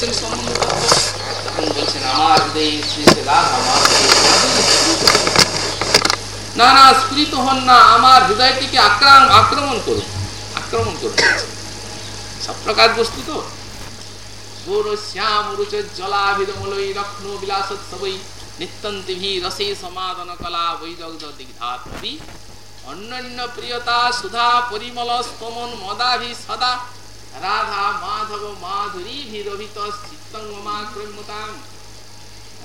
তত্ত্ব বলছেন আমার না না স্ফুরিত হন না আমার হৃদয়টিকে আক্রমণ আক্রমণ করুন আক্রমণ করুন সব প্রকার বস্তু তো অন্যান্য প্রিয়তা সুধা পরিমল স্তমন মদাভি সদা রাধা মাধব মাধুরী ভিরভিত চিত্তঙ্গমা ক্রম্যতাম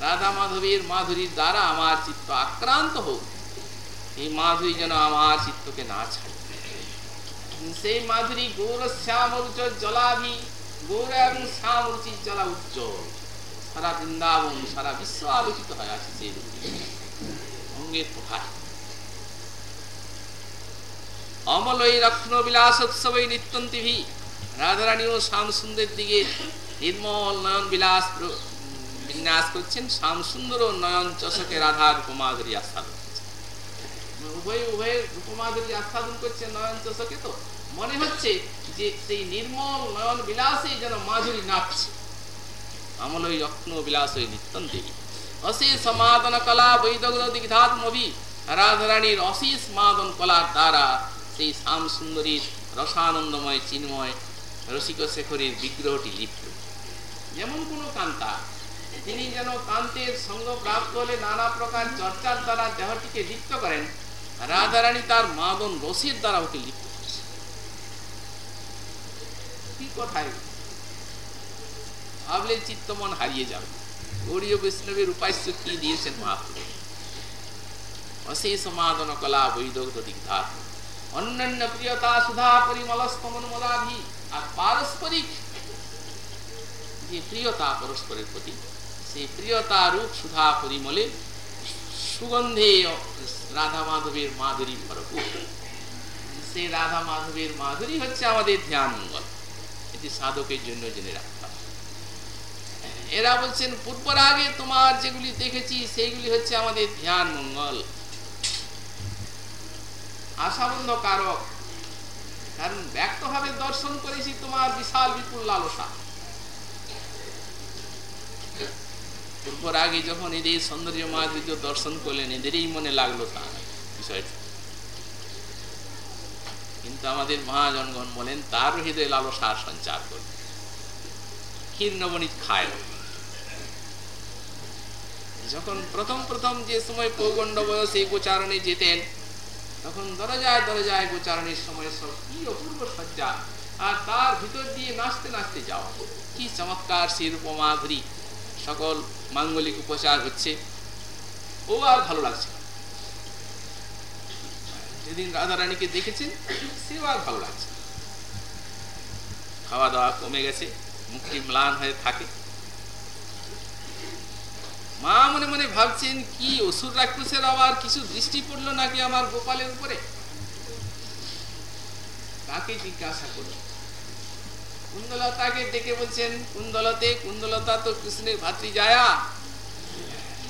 রাধা মাধবীর মাধুরীর দ্বারা আমার চিত্ত আক্রান্ত হোক এই মাধুরী যেন আমার চিত্তকে না ছাড়ে সেই মাধুরী গৌর শ্যাম রুচ জলাভি গৌর এবং শ্যাম রুচি জলা উজ্জ্বল সারা বৃন্দাবন সারা বিশ্ব আলোচিত হয়ে আছে সেই অঙ্গের প্রভাব অমলই রত্ন বিলাস উৎসবই নিত্যন্তিভি রাধারানী ও শ্যাম সুন্দর দিকে নির্মল নয়ন বিলাস বিন্যাস করছেন। শ্যাম সুন্দর ও নয়ন চষকে রাধার রূপমাধুরী আস্বাদন উভয় উভয়ের রূপমাধুরী আস্বাদন করছে নয়ন চষকে তো। মনে হচ্ছে যে সেই নির্মল নয়ন বিলাসে যেন মাধুরী নাচছে। আমলই রত্ন বিলাস ওই নিত্যন দেবী। অশেষ সমাদন কলা বৈদগ্ধ দিগ্ধাত্মভি রাধারানীর অশেষ মাদন কলার দ্বারা সেই শ্যাম সুন্দরীর রসানন্দময় চিন্ময় রসিক শেখরের বিগ্রহটি লিপ্ত। যেমন কোনো কান্তা, তিনি যেন কান্তের সঙ্গ প্রাপ্ত হলে নানা প্রকার চর্চার দ্বারা দেহটিকে লিপ্ত করেন, রাধারানী তার মাদন রসের দ্বারা ওকে লিপ্ত কি কথায় চিত্তমন হারিয়ে যাবে। গৌরীয় বৈষ্ণবের উপাস্য কি দিয়েছেন মহাপ্রভু অশেষ সমাদন কলা বৈদগ্ধ দিগ্ধাত অন্যান্য প্রিয়তা সুধা পরিমল স্তমন মদাভি আর পারস্পরিক যে প্রিয়তা পরস্পরের প্রতি, সেই প্রিয়তা রূপ সুধা পরিমলে সুগন্ধে রাধা মাধবের মাধুরী ভরপুর। সেই রাধা মাধবের মাধুরী হচ্ছে আমাদের ধ্যান মঙ্গল এটি সাধকের জন্য জেনে রাখতাম এরা বলছেন পূর্বর আগে তোমার যেগুলি দেখেছি, সেইগুলি হচ্ছে আমাদের ধ্যান মঙ্গল আশাবন্ধ কারক কারণ ব্যক্তভাবে দর্শন করেছি তোমার বিশাল বিপুল লালসা। পূর্বর আগে যখন এদের সৌন্দর্য মাধুর্য দর্শন করলেন, এদেরই মনে লাগল তা বিষয়টা। কিন্তু আমাদের মহাজনগণ বলেন, তার হৃদয় লালসার সঞ্চার করবে ক্ষীর নবনীত খায়। যখন প্রথম প্রথম যে সময় পৌগণ্ড বয়সে গোচারণে যেতেন তখন দরজায় দরজায় গোচারণের সময় সব কি অপূর্ব সজ্জা আর তার ভিতর দিয়ে নাচতে নাচতে যাওয়া কি চমৎকার সেই রূপমাধুরী সকল মাঙ্গলিক উপচার হচ্ছে। ও আর ভালো লাগছে যেদিন রাধারানীকে দেখেছেন, সেও আর ভালো লাগছে খাওয়া দাওয়া কমে গেছে, মুখটি ম্লান হয়ে থাকে। মা মনে মনে ভাবছেন, কি অসুর রাক্ষসের আবার কিছু দৃষ্টি পড়ল নাকি আমার গোপালের উপরে? কাকে জিজ্ঞাসা করল কুন্দলতাকে ডেকে বলছেন, কুন্দলতে, কুন্দলতা তো কৃষ্ণের ভাতৃ যায়া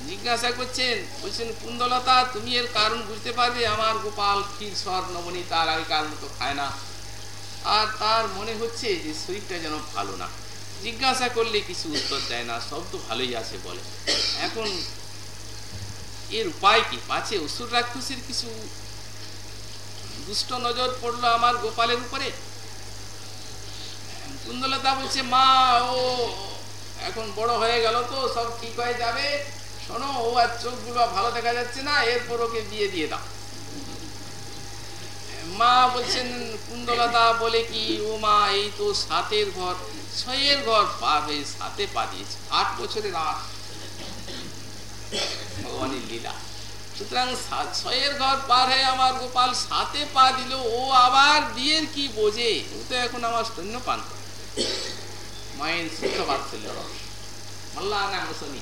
জিজ্ঞাসা করছেন, বলছেন, কুন্দলতা, তুমি এর কারণ বুঝতে পারবে? আমার গোপাল ক্ষীর নবনী তার আগেকার মতো খায় না। আর তার মনে হচ্ছে যে শরীরটা যেন ভালো না। জিজ্ঞাসা করলে কিছু উত্তর দেয় না, সব তো ভালোই আছে বলে। এখন এর উপায় কি? পাছে অসুর রাক্ষসের কিছু দুষ্ট নজর পড়ল আমার গোপালের উপরে? কুন্দলতা বলছে, মা, ও এখন বড় হয়ে গেল তো, সব ঠিক হয়ে যাবে। শোনো, ও আর চোখগুলো ভালো দেখা যাচ্ছে না, এরপর ওকে বিয়ে দিয়ে দাও। মা বলছেন কুন্দলতা বলে কি, ও মা, এই তো সাতের ঘর। ছয়ের ঘর পার হয়ে সাথে পা দিয়েছে আট বছরের আট ভগবানের লীলা। সুতরাং ছয়ের ঘর পার হয়ে আমার গোপাল সাথে পা দিল ও আবার বিয়ের কি বোঝে? ও তো এখন আমার সৈন্য পান মায়ের শুদ্ধ বাৎসল্য রস মাল্লা না মুসনি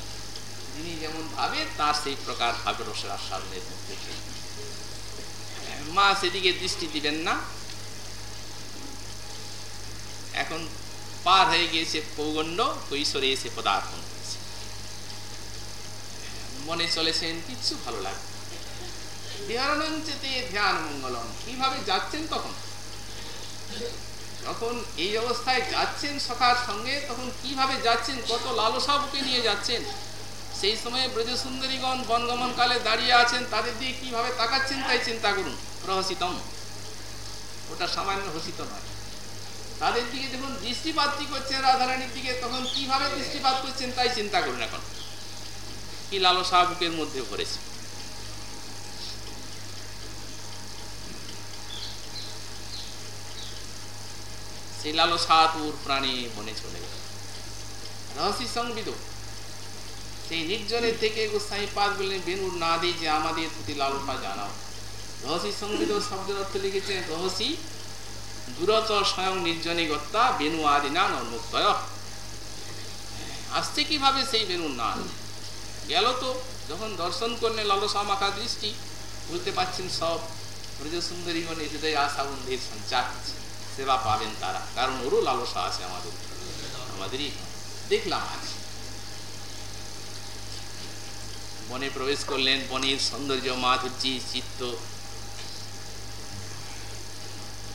যিনি যেমন ভাবে, তার সেই প্রকার ভাবে রসের আস্বাদনের মধ্যে মা সেদিকে দৃষ্টি দিবেন না। এখন পার হয়ে গিয়েছে পৌগণ্ড কৈশোরে এসে পদার্পণ করেছে মনে চলেছেন কিচ্ছু ভালো লাগে বিহারানঞ্চেতে ধ্যান মঙ্গলম কীভাবে যাচ্ছেন তখন যখন এই অবস্থায় যাচ্ছেন সখার সঙ্গে তখন কীভাবে যাচ্ছেন কত লালসা বুকে নিয়ে যাচ্ছেন সেই সময়ে ব্রজসুন্দরীগণ বনগমনকালে দাঁড়িয়ে আছেন, তাদের দিয়ে কীভাবে তাকাচ্ছেন তাই চিন্তা করুন। প্রহসিতম ওটা সামান্য হসিত নয়। তাদের দিকে যখন দৃষ্টিপাতটি করছেন রাধারানীর দিকে, তখন কীভাবে দৃষ্টিপাত করছেন তাই চিন্তা করুন এখন। কি লালসা বুকের মধ্যে ভরেছে। সেই লালসা তোর প্রাণে মনে চলে গেল। রহস্য সংবিদ। সেই নির্জনের থেকে গোস্বামী পাদ বললেন বেনুর না দিয়ে যে আমাদের প্রতি লালসা জানাও। রহস্য সংবিদ শব্দের অর্থ লিখেছেন, রহস্যি দূরত স্বয়ং নির্জনে গত্তা বেনু আদি না নর্মুক্তয়। আসছে কীভাবে সেই বেনুর না গেল তো, যখন দর্শন করলেন লালসা মাখা দৃষ্টি বুঝতে পারছেন সব ব্রজ সুন্দরীগণের হৃদয় আশা বন্ধের সঞ্চার সেবা পাবেন তারা। কারণ ওরও লালসা আছে আমাদের, আমাদেরই। দেখলাম আজ। বনে প্রবেশ করলেন, বনের সৌন্দর্য, মাধুর্য, চিত্ত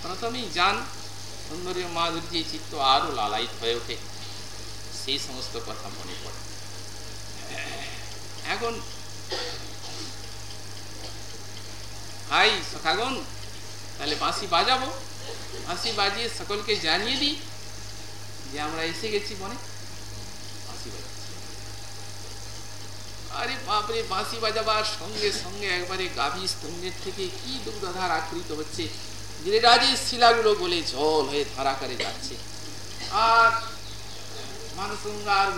প্রথমেই যান। সৌন্দর্য মাধুর্য চিত্ত আরও লালায়িত হয়ে ওঠে। সেই সমস্ত কথা মনে পড়ে। এখন ভাই সখাগন তাহলে বাঁশি বাজাবো। বাঁশি বাজিয়ে সকলকে জানিয়ে দিই যে আমরা এসে গেছি মনে বাঁশি বাজাচ্ছি। আরে বাপরে, বাঁশি বাজাবার সঙ্গে সঙ্গে একবারে গাভী স্তম্ভের থেকে কি দুগ্ধধার আকৃত হচ্ছে? গিরিরাজের শিলাগুলো বলে জল হয়ে ধারাকারে যাচ্ছে। আর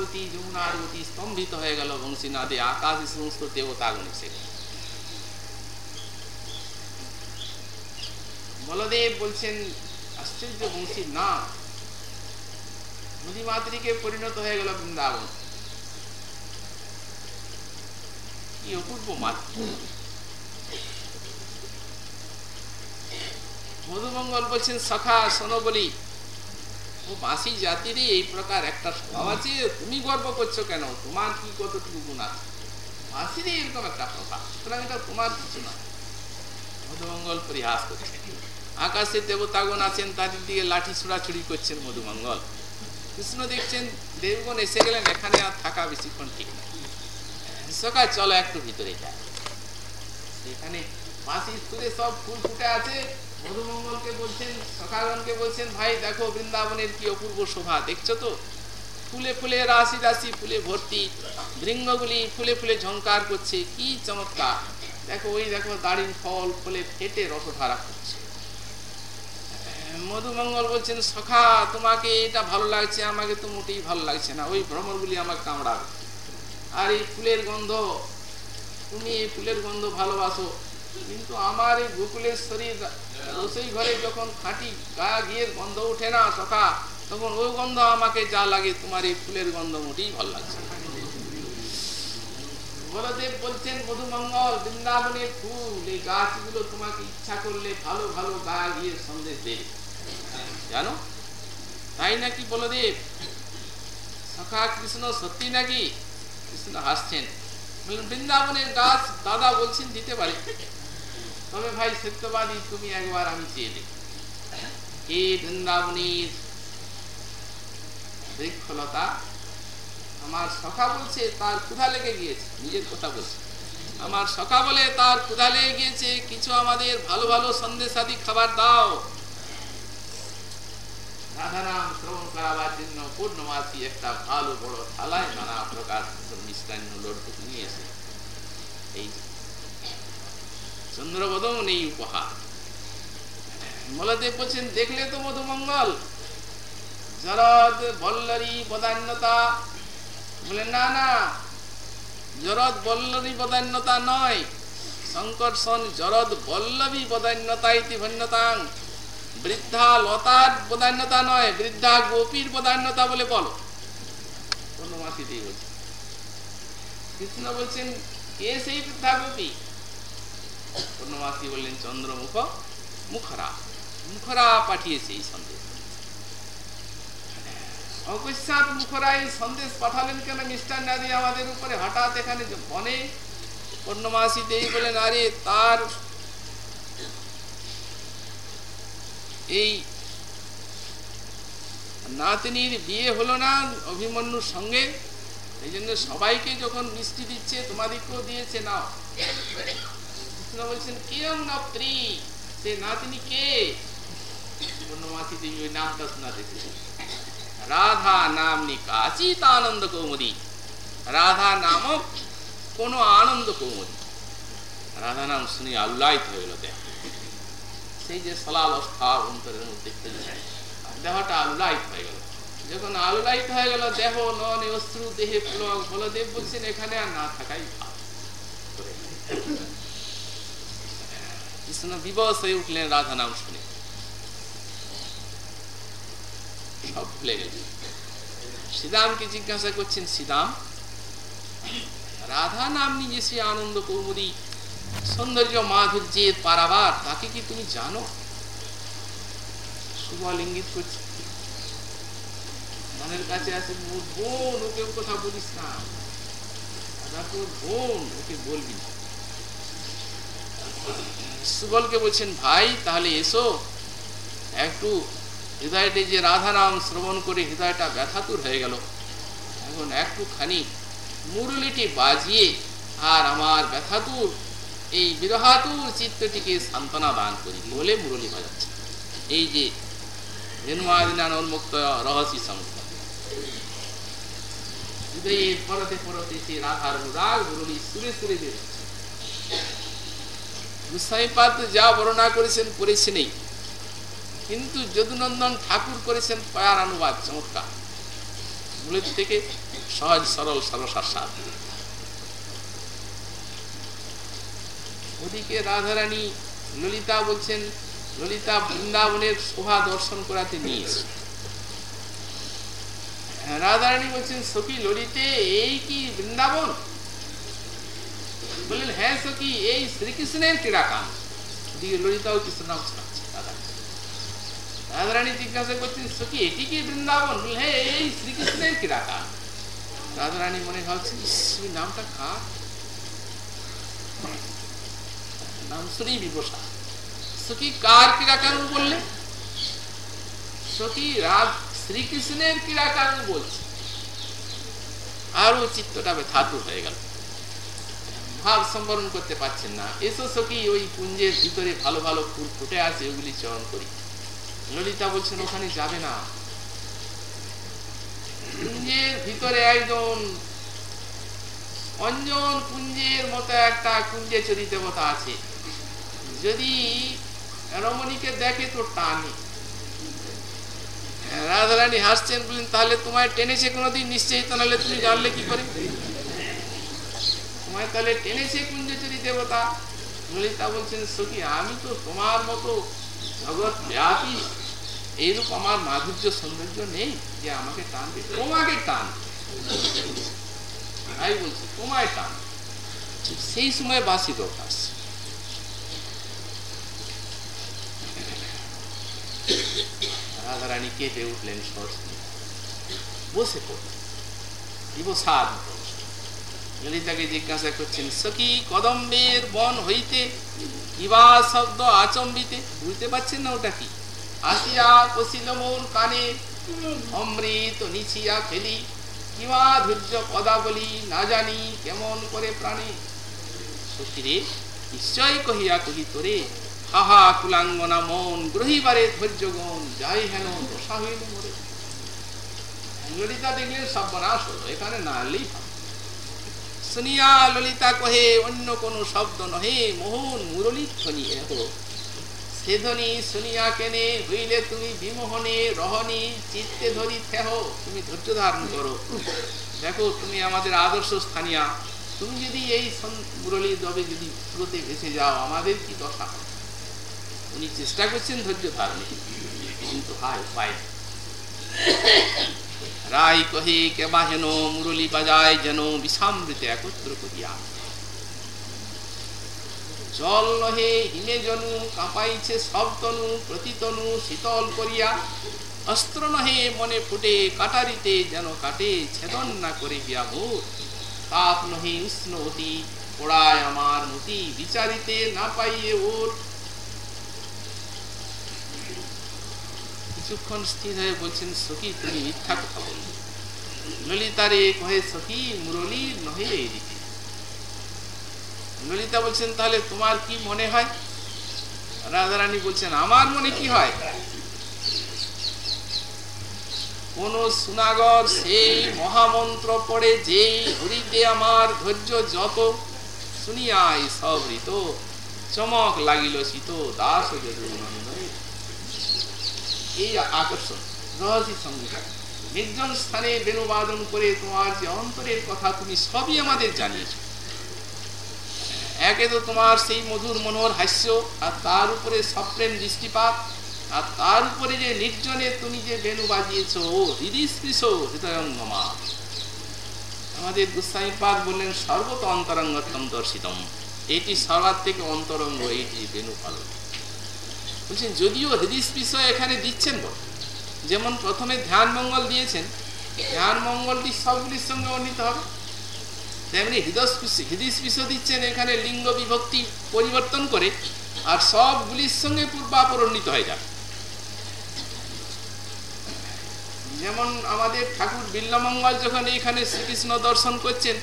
গতি, যমুনার গতি স্তম্ভিত হয়ে গেল বংশীনাদে আকাশে সমস্ত বলদেব বলছেন, আশ্চর্য বংশীর না নদীমাতৃকে পরিণত হয়ে গেল বৃন্দাবন। কি অপূর্ব মাতৃ। মধুমঙ্গল বলছেন, সখা, শোনো বলি, ও বাঁশি জাতিরই এই প্রকার একটা স্বভাব আছে, তুমি গর্ব করছ কেন? তোমার কি কতটুকু গুণ আছে? বাঁশিরই এরকম একটা প্রভাব, সুতরাং এটা তোমার কিছু না মধুমঙ্গল পরিহাস করছে। আকাশে দেবতাগণ আছেন, তাদের দিকে লাঠি ছোড়াছুড়ি করছেন মধুমঙ্গল। কৃষ্ণ দেখছেন, দেবগণ এসে গেলেন, এখানে আর থাকা বেশিক্ষণ ঠিক না। সকাল চলো একটু ভিতরে যায় সেখানে বাঁশি সুরে সব ফুল ফুটে আছে মধুমঙ্গলকে বলছেন, সকালগণকে বলছেন, ভাই, দেখো বৃন্দাবনের কি অপূর্ব শোভা, দেখছ তো? ফুলে ফুলে রাশি রাশি, ফুলে ভর্তি। বৃঙ্গগুলি ফুলে ফুলে ঝঙ্কার করছে, কি চমৎকার। দেখো, ওই দেখো দাড়ির ফল ফুলে ফেটে রসধারা করছে। মধুমঙ্গল বলছেন, সখা, তোমাকে এটা ভালো লাগছে, আমাকে তো মোটেই ভালো লাগছে না। ওই ভ্রমরগুলি আমাকে কামড়াবে। আর এই ফুলের গন্ধ, তুমি এই ফুলের গন্ধ ভালোবাসো, কিন্তু আমার এই গোকুলের রসই ঘরে যখন খাঁটি গা গিয়ে গন্ধ ওঠে না সখা, তখন ওই গন্ধ আমাকে যা লাগে তোমার এই ফুলের গন্ধ মোটেই ভালো লাগছে বলদেব বলছেন, মধুমঙ্গল, বৃন্দাবনের ফুল, এই গাছগুলো তোমাকে ইচ্ছা করলে ভালো ভালো গা গিয়ে সন্দেশ দেবে জানো? তাই নাকি বলদেব? সখা, কৃষ্ণ, সত্যি নাকি? কৃষ্ণ হাসছেন। বৃন্দাবনের গাছ দাদা বলছেন দিতে পারে। তবে ভাই, সত্যবাদী তুমি একবার আমি চেয়ে দেখি। হে বৃন্দাবনের বৃক্ষলতা, আমার সখা বলছে, তার ক্ষুধা লেগে গিয়েছে। নিজের কথা বলছে। আমার সখা বলে, তার ক্ষুধা লেগে গিয়েছে, কিছু আমাদের ভালো ভালো সন্দেশাদি খাবার দাও। রাধারাম শ্রবণ করাবার জন্য পূর্ণমাসি একটা ভালো বড় থালায় নানা প্রকার মিষ্টান্ন লড্ডু নিয়ে এসে এই চন্দ্রবদন এই উপহার। মলদেব বলছেন, দেখলে তো মধুমঙ্গল। জরদ বল্লরী বদান্যতা। বলে না না, জরদ বল্লরী বদান্যতা নয় সংকর্ষণ জরদ বল্লভী বদান্যতা ইতি ভন্যতাং বৃদ্ধা লতার বদান্যতা নয়, বৃদ্ধা গোপীর বদান্যতা বলে বলো। কোনো মাসিতেই বলছে। কৃষ্ণ বলছেন, কে সেই বৃদ্ধা গোপী? পূর্ণমাসী বললেন চন্দ্রমুখ মুখরা। মুখরা পাঠিয়েছে এই সন্দেশ। অকস্মাৎ মুখরা এই সন্দেশ পাঠালেন কেন? মিষ্টান্ন আদি আমাদের উপরে হঠাৎ এখানে বনে পূর্ণমাসী দেই বলেন আরে, তার এই নাতনির বিয়ে হলো না অভিমন্যুর সঙ্গে? এই জন্য সবাইকে যখন মিষ্টি দিচ্ছে তোমাদেরকেও দিয়েছে, নাও। কৃষ্ণ বলছেন কিরম নপ্ত্রী সে নাতনি কে পূর্ণমাসী দেবী ওই নামটা শোনাতে রাধা নামনি কাচিত আনন্দ কৌমুদী রাধা নামক কোন আনন্দ কৌমুদী রাধা নাম শুনে আল্লাহিত হয়ে গেল দেহ সেই যে সলাবস্থা অন্তরের মধ্যে দেহটা আল্লাহিত হয়ে গেল যখন আলুলাইট হয়ে গেল দেহ নন অশ্রু দেহে পুলক বলদেব বলছেন এখানে আর না থাকাই ভালো কৃষ্ণ বিবশ হয়ে উঠলেন রাধা নাম শুনে। সব ভুলে গেল। শ্রীরামকে জিজ্ঞাসা করছেন, শ্রীরাম রাধা নাম নিয়ে সে আনন্দ কৌমুদী সৌন্দর্য মাধুর্যের পারাবার, তাকে কি তুমি জানো? সুবল ইঙ্গিত করছে। মনের কাছে আছে বোন ওকে কথা বলিস না। দাদা তোর বোন, ওকে বলবি না। সুবলকে বলছেন, ভাই, তাহলে এসো। একটু হৃদয়টি যে রাধা শ্রবণ করে হৃদয়টা ব্যথাতুর হয়ে গেল। এখন একটুখানি মুরলিটি বাজিয়ে আর আমার ব্যথাতুর, এই বিরহাতুর চিত্তটিকে সান্ত্বনা দান করি। বলে মুরলি বাজাচ্ছে। এই যে রহস্য পরতে পরতে সে রাধার অনুরাগ মুরলি সুরে সুরে বেরোচ্ছে গোস্বামীপাদ যা বর্ণনা করেছেন করেছেনই কিন্তু যদুনন্দন ঠাকুর করেছেন পয়ার অনুবাদ চমৎকার। মূলের থেকে সহজ, সরল সরসার ওদিকে রাধারানী ললিতা বলছেন, ললিতা বৃন্দাবনের শোভা দর্শন করাতে নিয়েছে। রাধারানী বলছেন, সখী ললিতে, এই কি বৃন্দাবন? বললেন হ্যাঁ সখী এই শ্রীকৃষ্ণের ক্রীড়াকান ওদিকে ললিতাও কৃষ্ণ নাম শোনাচ্ছে রাধারানী জিজ্ঞাসা করছেন সখী এটি কি বৃন্দাবন হ্যাঁ এই শ্রীকৃষ্ণের ক্রীড়াকান রাধারানী মনে ভাবছেন নামটা কার নাম শুনেই বিবসা সখী কার ক্রীড়াকানু বললে সখী রাজ শ্রীকৃষ্ণের ক্রীড়াকানু বলছে আরও চিত্তটা ব্যথাতু হয়ে গেল ভাব সম্বরণ করতে পারছেন না। এসো সখী, ওই কুঞ্জের ভিতরে ভালো ভালো ফুল ফুটে আছে, ওগুলি চয়ন করি। ললিতা বলছেন, ওখানে যাবে না। কুঞ্জের ভিতরে একজন অঞ্জন কুঞ্জের মতো একটা কুঞ্জে চরি দেবতা আছে। যদি রমণীকে দেখে তো টানে। রাধারানী হাসছেন বললেন, তাহলে তোমায় টেনেছে কোনোদিন? নিশ্চয়ই, তাহলে তুমি জানলে কি করে? তাহলে টেনেছে কুঞ্জচরী দেবতা। ললিতা বলছেন, সখী, আমি তো তোমার মতো জগৎ ব্যাপী। এইরূপ আমার মাধুর্য সৌন্দর্য নেই যে আমাকে টানবে। তোমাকে টান। তাই বলছি, তোমায় টান। সেই সময় বাসি দোকান রাধারানী কেঁপে উঠলেন সরস্বতী। বসে পড়লেন ললিতাকে জিজ্ঞাসা করছেন, সখী, কদম্বের বন হইতে কিবা শব্দ আচম্বিতে বুঝতে পারছেন না ওটা কি? আসিয়া কষিল মোর কানে, অমৃত নিছিয়া খেলি কিবা ধৈর্য পদাবলী না জানি কেমন করে প্রাণে? সখী রে নিশ্চয় কহিয়া কহি তোরে হাহা কুলাঙ্গনা মন গ্রহিবারে ধৈর্য গণ যাই হেন দশা হইল মরে। ললিতা দেখলেন সর্বনাশ হলো এখানে না এলেই শুনিয়া ললিতা কহে, অন্য কোন শব্দ নহে, মোহন মুরলী ধ্বনি এহ। সে ধ্বনি শুনিয়া কেনে, হইলে তুমি বিমোহনে রহনি চিত্তে ধরি থেহ, তুমি ধৈর্য ধারণ করো। দেখো, তুমি আমাদের আদর্শ স্থানীয়। তুমি যদি এই মুরলী দবে যদি স্রোতে ভেসে যাও, আমাদের কি দশা? উনি চেষ্টা করছেন ধৈর্য ধারণে, কিন্তু হায় উপায় রায় কহে কেবা হেন মুরলি বাজায় যেন বিষামৃতে একত্র করিয়া জল নহে হিমে জনু কাঁপাইছে সব তনু প্রতিতনু শীতল করিয়া অস্ত্র নহে মনে ফুটে কাটারিতে যেন কাটে ছেদন না করে গিয়া ভোর তাপ নহে উষ্ণ অতি পোড়ায় আমার মতি বিচারিতে না পাইয়ে ওর কিছুক্ষণ স্থির হয়ে বলছেন, সখী, তুমি মিথ্যা কথা বললে ললিতারে কহে, সখী, মুরলী নহে এদিকে। ললিতা বলছেন, তাহলে তোমার কি মনে হয়? রাধারানী বলছেন, আমার মনে কি হয়? কোন সুনাগর সেই মহামন্ত্র পড়ে, যে হরিতে আমার ধৈর্য যত, শুনিয়াই সব ঋত। চমক লাগিল শীত, দাস এই আকর্ষণ রহস্য সংগীত নির্জন স্থানে বেণুবাদন করে তোমার যে অন্তরের কথা তুমি সবই আমাদের জানিয়েছ। একে তো তোমার সেই মধুর মনোহর হাস্য, আর তার উপরে সপ্রেম দৃষ্টিপাত, আর তার উপরে যে নির্জনে তুমি যে বেণু বাজিয়েছ, ও হৃদয়স্পৃশ হৃদয়ঙ্গমা। আমাদের গোস্বামী পাদ বললেন, সর্বত অন্তরঙ্গতম দর্শিতম। এটি সবার থেকে অন্তরঙ্গ এইটি বেণু পালন বলছেন, যদিও হৃদয়স্পৃশ এখানে দিচ্ছেন বল যেমন প্রথমে ধ্যান মঙ্গল দিয়েছেন, ধ্যান মঙ্গলটি সবগুলির সঙ্গে অন্বিত হবে। তেমনি হৃদস্পৃশ হৃদয়স্পৃশ দিচ্ছেন, এখানে লিঙ্গ বিভক্তি পরিবর্তন করে আর সবগুলির সঙ্গে পূর্বাপরণিত হয়ে যাবে যেমন আমাদের ঠাকুর বিল্লমঙ্গল যখন এইখানে শ্রীকৃষ্ণ দর্শন করছেন,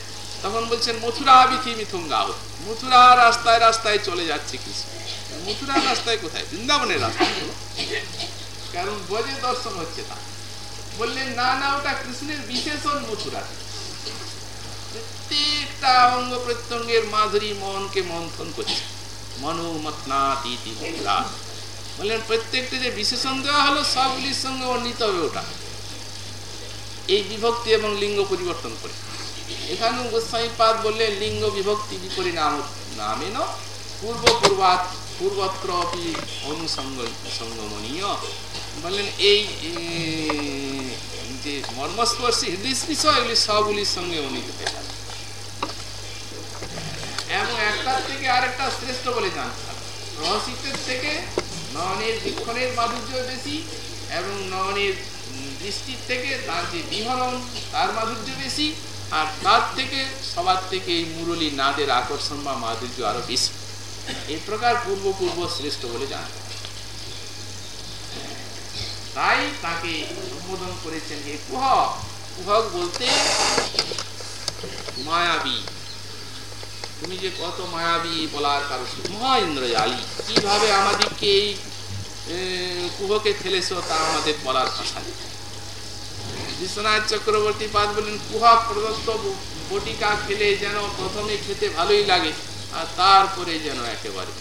তখন বলছেন মথুরা বিথি মিথুঙ্গাহ মথুরা রাস্তায় রাস্তায় চলে যাচ্ছে কৃষ্ণ। মথুরা রাস্তায় কোথায় বৃন্দাবনের রাস্তায় কারণ বজে দর্শন হচ্ছে তা বললেন, না না, ওটা কৃষ্ণের বিশেষণ মথুরা প্রত্যেকটা অঙ্গ প্রত্যঙ্গের মাধুরী মনকে মন্থন করছে মথুরা বললেন, প্রত্যেকটা যে বিশেষণ দেওয়া হলো সবগুলির সঙ্গে হবে ওটা এই বিভক্তি এবং লিঙ্গ পরিবর্তন করে। এখানে গোস্বামী পাদ বললেন, লিঙ্গ বিভক্তি বিপরিণাম নামেন। পূর্ব পূর্বাত পূর্বত্র অপি অনুসঙ্গ সঙ্গমনীয় বললেন এই যে মর্মস্পর্শী হৃদয় বিষয় এগুলি সবগুলির সঙ্গে অনিত হয়ে যাবে এবং একটার থেকে আরেকটা শ্রেষ্ঠ বলে হবে রহস্যের থেকে নয়নের বৃক্ষণের মাধুর্য বেশি এবং নয়নের দৃষ্টির থেকে তার যে বিহরণ, তার মাধুর্য বেশি। আর তার থেকে, সবার থেকে এই মুরলী নাদের আকর্ষণ বা মাধুর্য আরও বেশি। এই প্রকার পূর্ব পূর্ব শ্রেষ্ঠ বলে জানতে তাই তাকে সম্বোধন করেছেন হে কুহক কুহক বলতে মায়াবী। তুমি যে কত মায়াবী বলার কারও মহা ইন্দ্রজালী। কীভাবে আমাদেরকে এই কুহকে ফেলেছ তা আমাদের বলার নেই। বিশ্বনাথ চক্রবর্তী পাদ বলেন কুহা প্রদত্ত বটিকা খেলে যেন প্রথমে খেতে ভালোই লাগে। আর তারপরে যেন একেবারে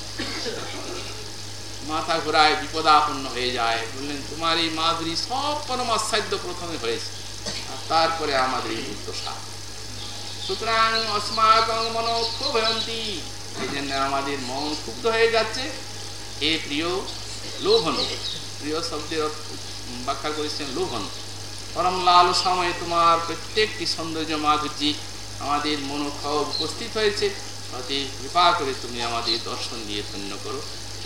মাথা ঘোরায়, বিপদাপন্ন হয়ে যায়। বললেন, তোমার এই মাধুরী সব পরমাশ্চাদ্য প্রথমে হয়েছে, আর তারপরে আমাদের এই দুর্দশা সুতরাং অস্মাকং মন ক্ষোভয়ন্তী এই জন্য আমাদের মন ক্ষুব্ধ হয়ে যাচ্ছে। এ প্রিয় লোভন, প্রিয় শব্দের ব্যাখ্যা করেছেন লোভন। পরম লাল সময় তোমার প্রত্যেকটি সৌন্দর্য মাধুর্যী আমাদের মনোক্ষোভ উপস্থিত হয়েছে। অতি কৃপা করে তুমি আমাদের দর্শন দিয়ে ধন্য করো।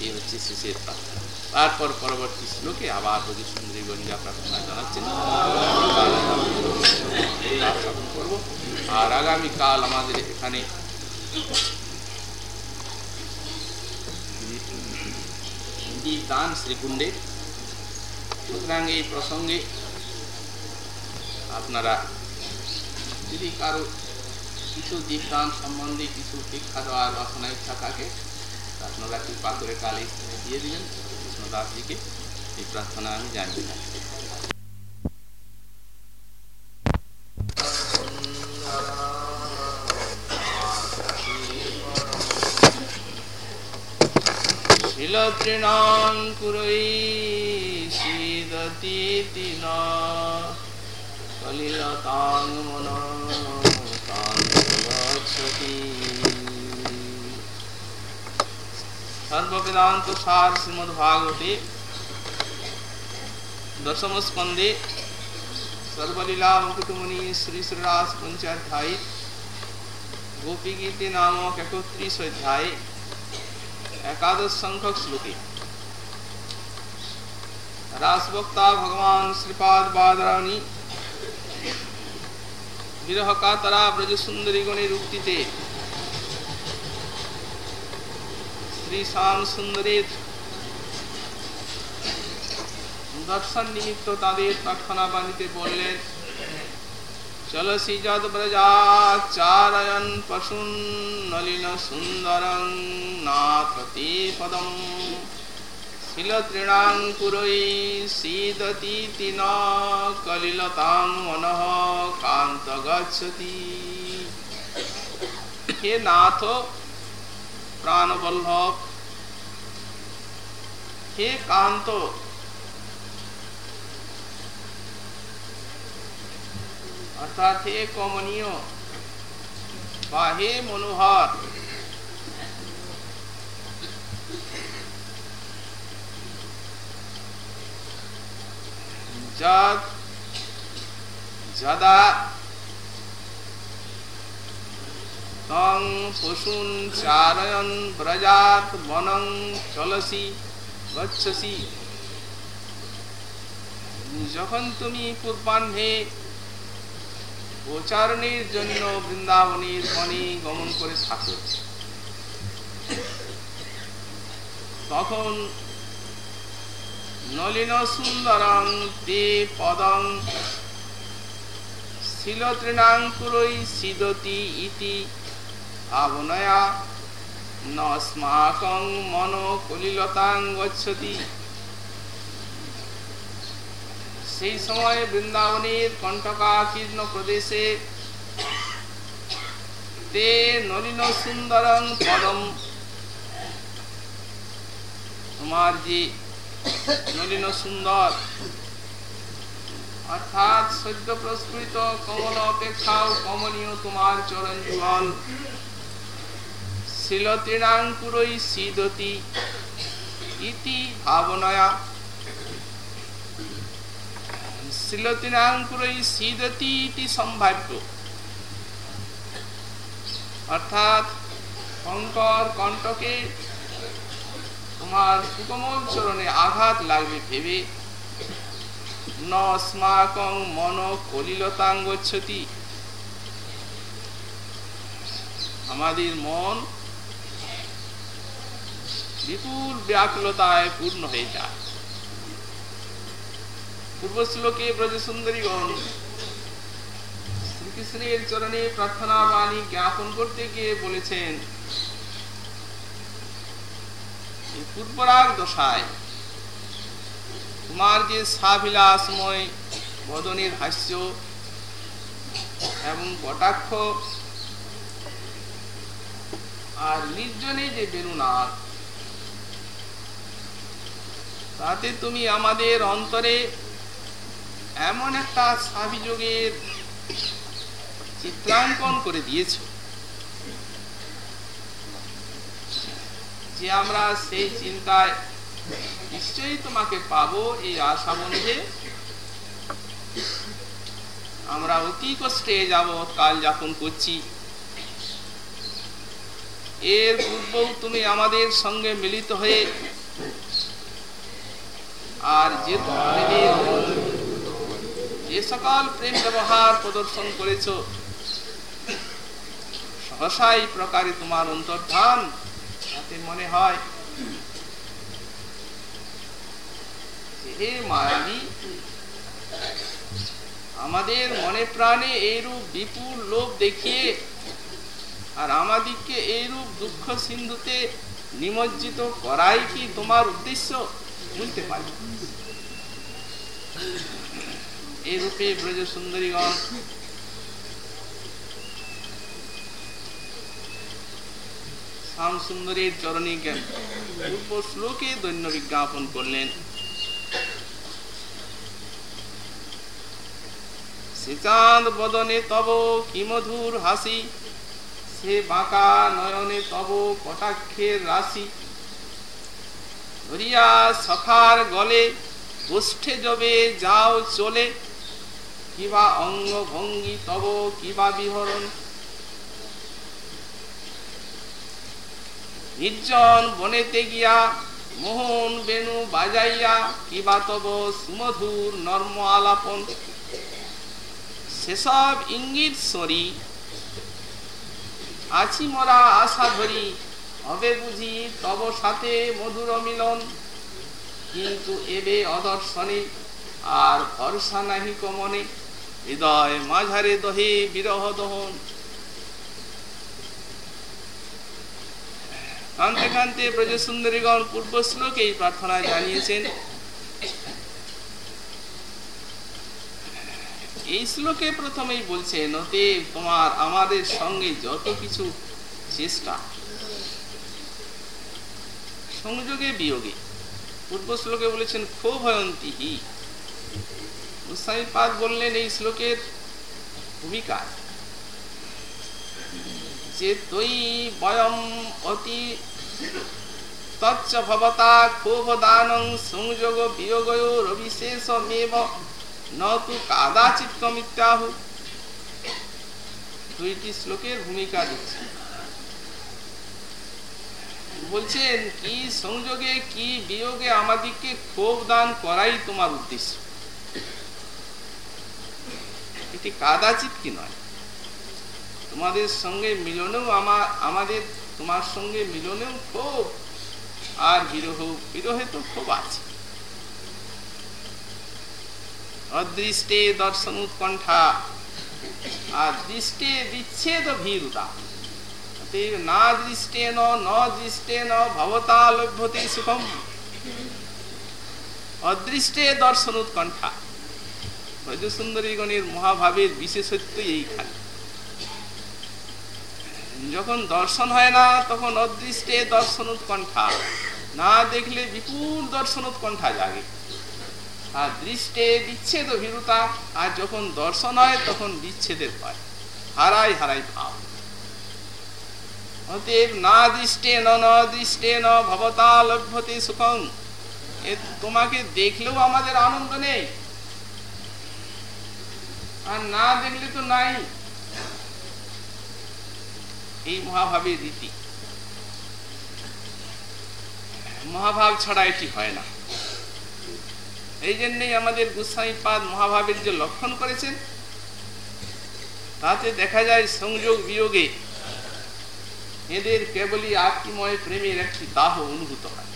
এই হচ্ছে শেষের প্রার্থনা। তারপর পরবর্তী শ্লোকে আবার হজি সুন্দরী গঞ্জা প্রার্থনা জানাচ্ছেন আর আগামীকাল আমাদের এখানে দান শ্রীকুণ্ডে। সুতরাং এই প্রসঙ্গে আপনারা যদি কারও কিছু দীপদান সম্বন্ধে কিছু শিক্ষা দেওয়ার বাসনা ইচ্ছা থাকে কৃপা করে কালে দিয়ে দিলেন কৃষ্ণদাসজিকে। এই প্রার্থনা আমি জানিয়ে থাকি শিলতৃণাং কুরৈ শীদতীতি ন কলিলতাং মনতাং सर्ववेदांत सार श्रीमद्भागवते दशम श्री श्रीरास पंचाध्यायी नामक एकादश संख्यक श्लोके भगवान श्रीपाद बादरानी বিরহ কাতরা ব্রজ সুন্দরী গণের উক্তিতে শ্রী শ্যাম সুন্দরীর দর্শন নিমিত্ত তাদের প্রার্থনা বাণীতে বললেন চলসি যদ ব্রজাচারয়ন পশুন নলিন সুন্দরং নাথতি পদম। শিলতৃণাং পুরৈ শীদতীতি ন কলিলতাং মনঃ কান্ত গচ্ছতি হে নাথ প্রাণবল্লভ হে কান্ত অর্থাৎ হে কমনীয় বা হে মনোহর যদ তং পশুন চারয়ন ব্রজাত বনং চলসি, গচ্ছসি। যখন তুমি পূর্বাহ্নে গোচারণের জন্য বৃন্দাবনের বনে গমন করে থাকো, তখন নলিন সুন্দরং তে পদং শিলতৃণাঙ্কুরৈ সিদতি ইতি ভাবনয়া নস্মাকং মন কলিলতাং গচ্ছতি। সেই সময় বৃন্দাবনের কণ্টকাকীর্ণ প্রদেশে তে নলিন সুন্দরং পদম। তোমার যে নলিন সুন্দর। অর্থাৎ সদ্য প্রস্ফুটিত কমল অপেক্ষাও কমনীয় তোমার চরণ যুগল শিলতৃণাঙ্কুরই সিদতি ইতি ভাবনয়া। শিলতৃণাঙ্কুরই সিদতি ইতি সম্ভাব্য। অর্থাৎ কঙ্কর কণ্টকে তোমার সুকমল চরণে আঘাত লাগবে ভেবে ন স্মাকং মন কলিলতাঙ্গচ্ছতি আমাদের মন বিপুল ব্যাকুলতায় পূর্ণ হয়ে যায় পূর্ব শ্লোকে ব্রজ সুন্দরীগণ শ্রীকৃষ্ণের চরণে প্রার্থনা বাণী জ্ঞাপন করতে গিয়ে বলেছেন পূর্বরাগ দশায়। তোমার যে সাবিলাসময় বদনের হাস্য এবং কটাক্ষ আর নির্জনে যে বেরুনাথ তাতে তুমি আমাদের অন্তরে এমন একটা সাবিযোগের চিত্রাঙ্কন করে দিয়েছ। যে আমরা সেই চিন্তায় নিশ্চয়ই তোমাকে পাবো এই আশা বন্ধে। আমরা অতি কষ্টে যাব কাল যাপন করছি। এর পূর্বও তুমি আমাদের সঙ্গে মিলিত হয়ে আর যে যে সকল প্রেম ব্যবহার প্রদর্শন করেছ, সহসাই প্রকারে তোমার অন্তর্ধান। তাতে মনে হয় হে মায়াবী আমাদের মনে প্রাণে এইরূপ বিপুল লোভ দেখিয়ে আর আমাদিগকে এইরূপ দুঃখ সিন্ধুতে নিমজ্জিত করাই কি তোমার উদ্দেশ্য বুঝতে পারি এইরূপে ব্রজ সুন্দরীগণ শ্যাম সুন্দরীর চরণী পূর্ব শ্লোকে দৈন্য বিজ্ঞাপন করলেন। সে চাঁদ বদনে তব কি মধুর হাসি, সে বাঁকা নয়নে তব কটাক্ষের রাশি। ধরিয়া সখার গলে, গোষ্ঠে জবে যাও চলে, কিবা অঙ্গ ভঙ্গি তব কিবা বিহরণ। নির্জন বনেতে গিয়া মোহন বেণু বাজাইয়া কিবা তব সুমধুর নর্ম আলাপন। সেসব ইঙ্গিত সরি। আছি মরা আশা ধরি, হবে বুঝি তব সাথে মধুর মিলন। কিন্তু এবে অদর্শনে আর ভরসা নাহি কমনে। হৃদয় মাঝারে দহে বিরহ দহন। কান্তে কান্তে ব্রজ সুন্দরীগণ পূর্ব শ্লোকে এই প্রার্থনা জানিয়েছেন। এই শ্লোকে প্রথমেই বলছেন ওতে তোমার, আমাদের সঙ্গে যত কিছু চেষ্টা, সংযোগে বিয়োগে। পূর্ব শ্লোকে বলেছেন ক্ষোভয়ন্তী হি। পাদ বললেন, এই শ্লোকের ভূমিকা যে তৈ বয়ম অতি তচ্চ ভবতা সংযোগ দুইটি শ্লোকের ভূমিকা দিচ্ছে। বলছেন, কি সংযোগে, কি বিয়োগে আমাদিকে ক্ষোভ দান করাই তোমার উদ্দেশ্য? এটি কাদাচিত কি নয়? তোমাদের সঙ্গে মিলনেও আমার আমাদের তোমার সঙ্গে মিলনেও খুব, আর বিরহ বিরহে তো খুব আছে। অদৃষ্টে দর্শন উৎকণ্ঠা আর দৃষ্টে বিচ্ছেদ ভীরুতা। না দৃষ্টে ন দৃষ্টে ন ভবতা লভ্যতে সুখম। অদৃষ্টে দর্শন উৎকণ্ঠা সুন্দরীগণের মহাভাবের বিশেষত্ব এইখানে। যখন দর্শন হয় না, তখন অদৃষ্টে দর্শন উৎকণ্ঠা না দেখলে বিপুল দর্শন উৎকণ্ঠা জাগে। আর দৃষ্টে বিচ্ছেদ ভীরুতা, আর যখন দর্শন হয়, তখন বিচ্ছেদের পায় হারাই হারাই ভাব। অতএব না দৃষ্টে ন দৃষ্টে ন ভবতা লভ্যতে সুখং। এ তোমাকে দেখলেও আমাদের আনন্দ নেই। আর না দেখলে তো নাই। এই মহাভাবের রীতি। মহাভাব ছাড়া এটি হয় না। এই জন্যই আমাদের গুসাই পাদ মহাভাবের যে লক্ষণ করেছেন, তাতে দেখা যায় সংযোগ বিয়োগে এদের কেবলই আত্মময় প্রেমের একটি দাহ অনুভূত হয়।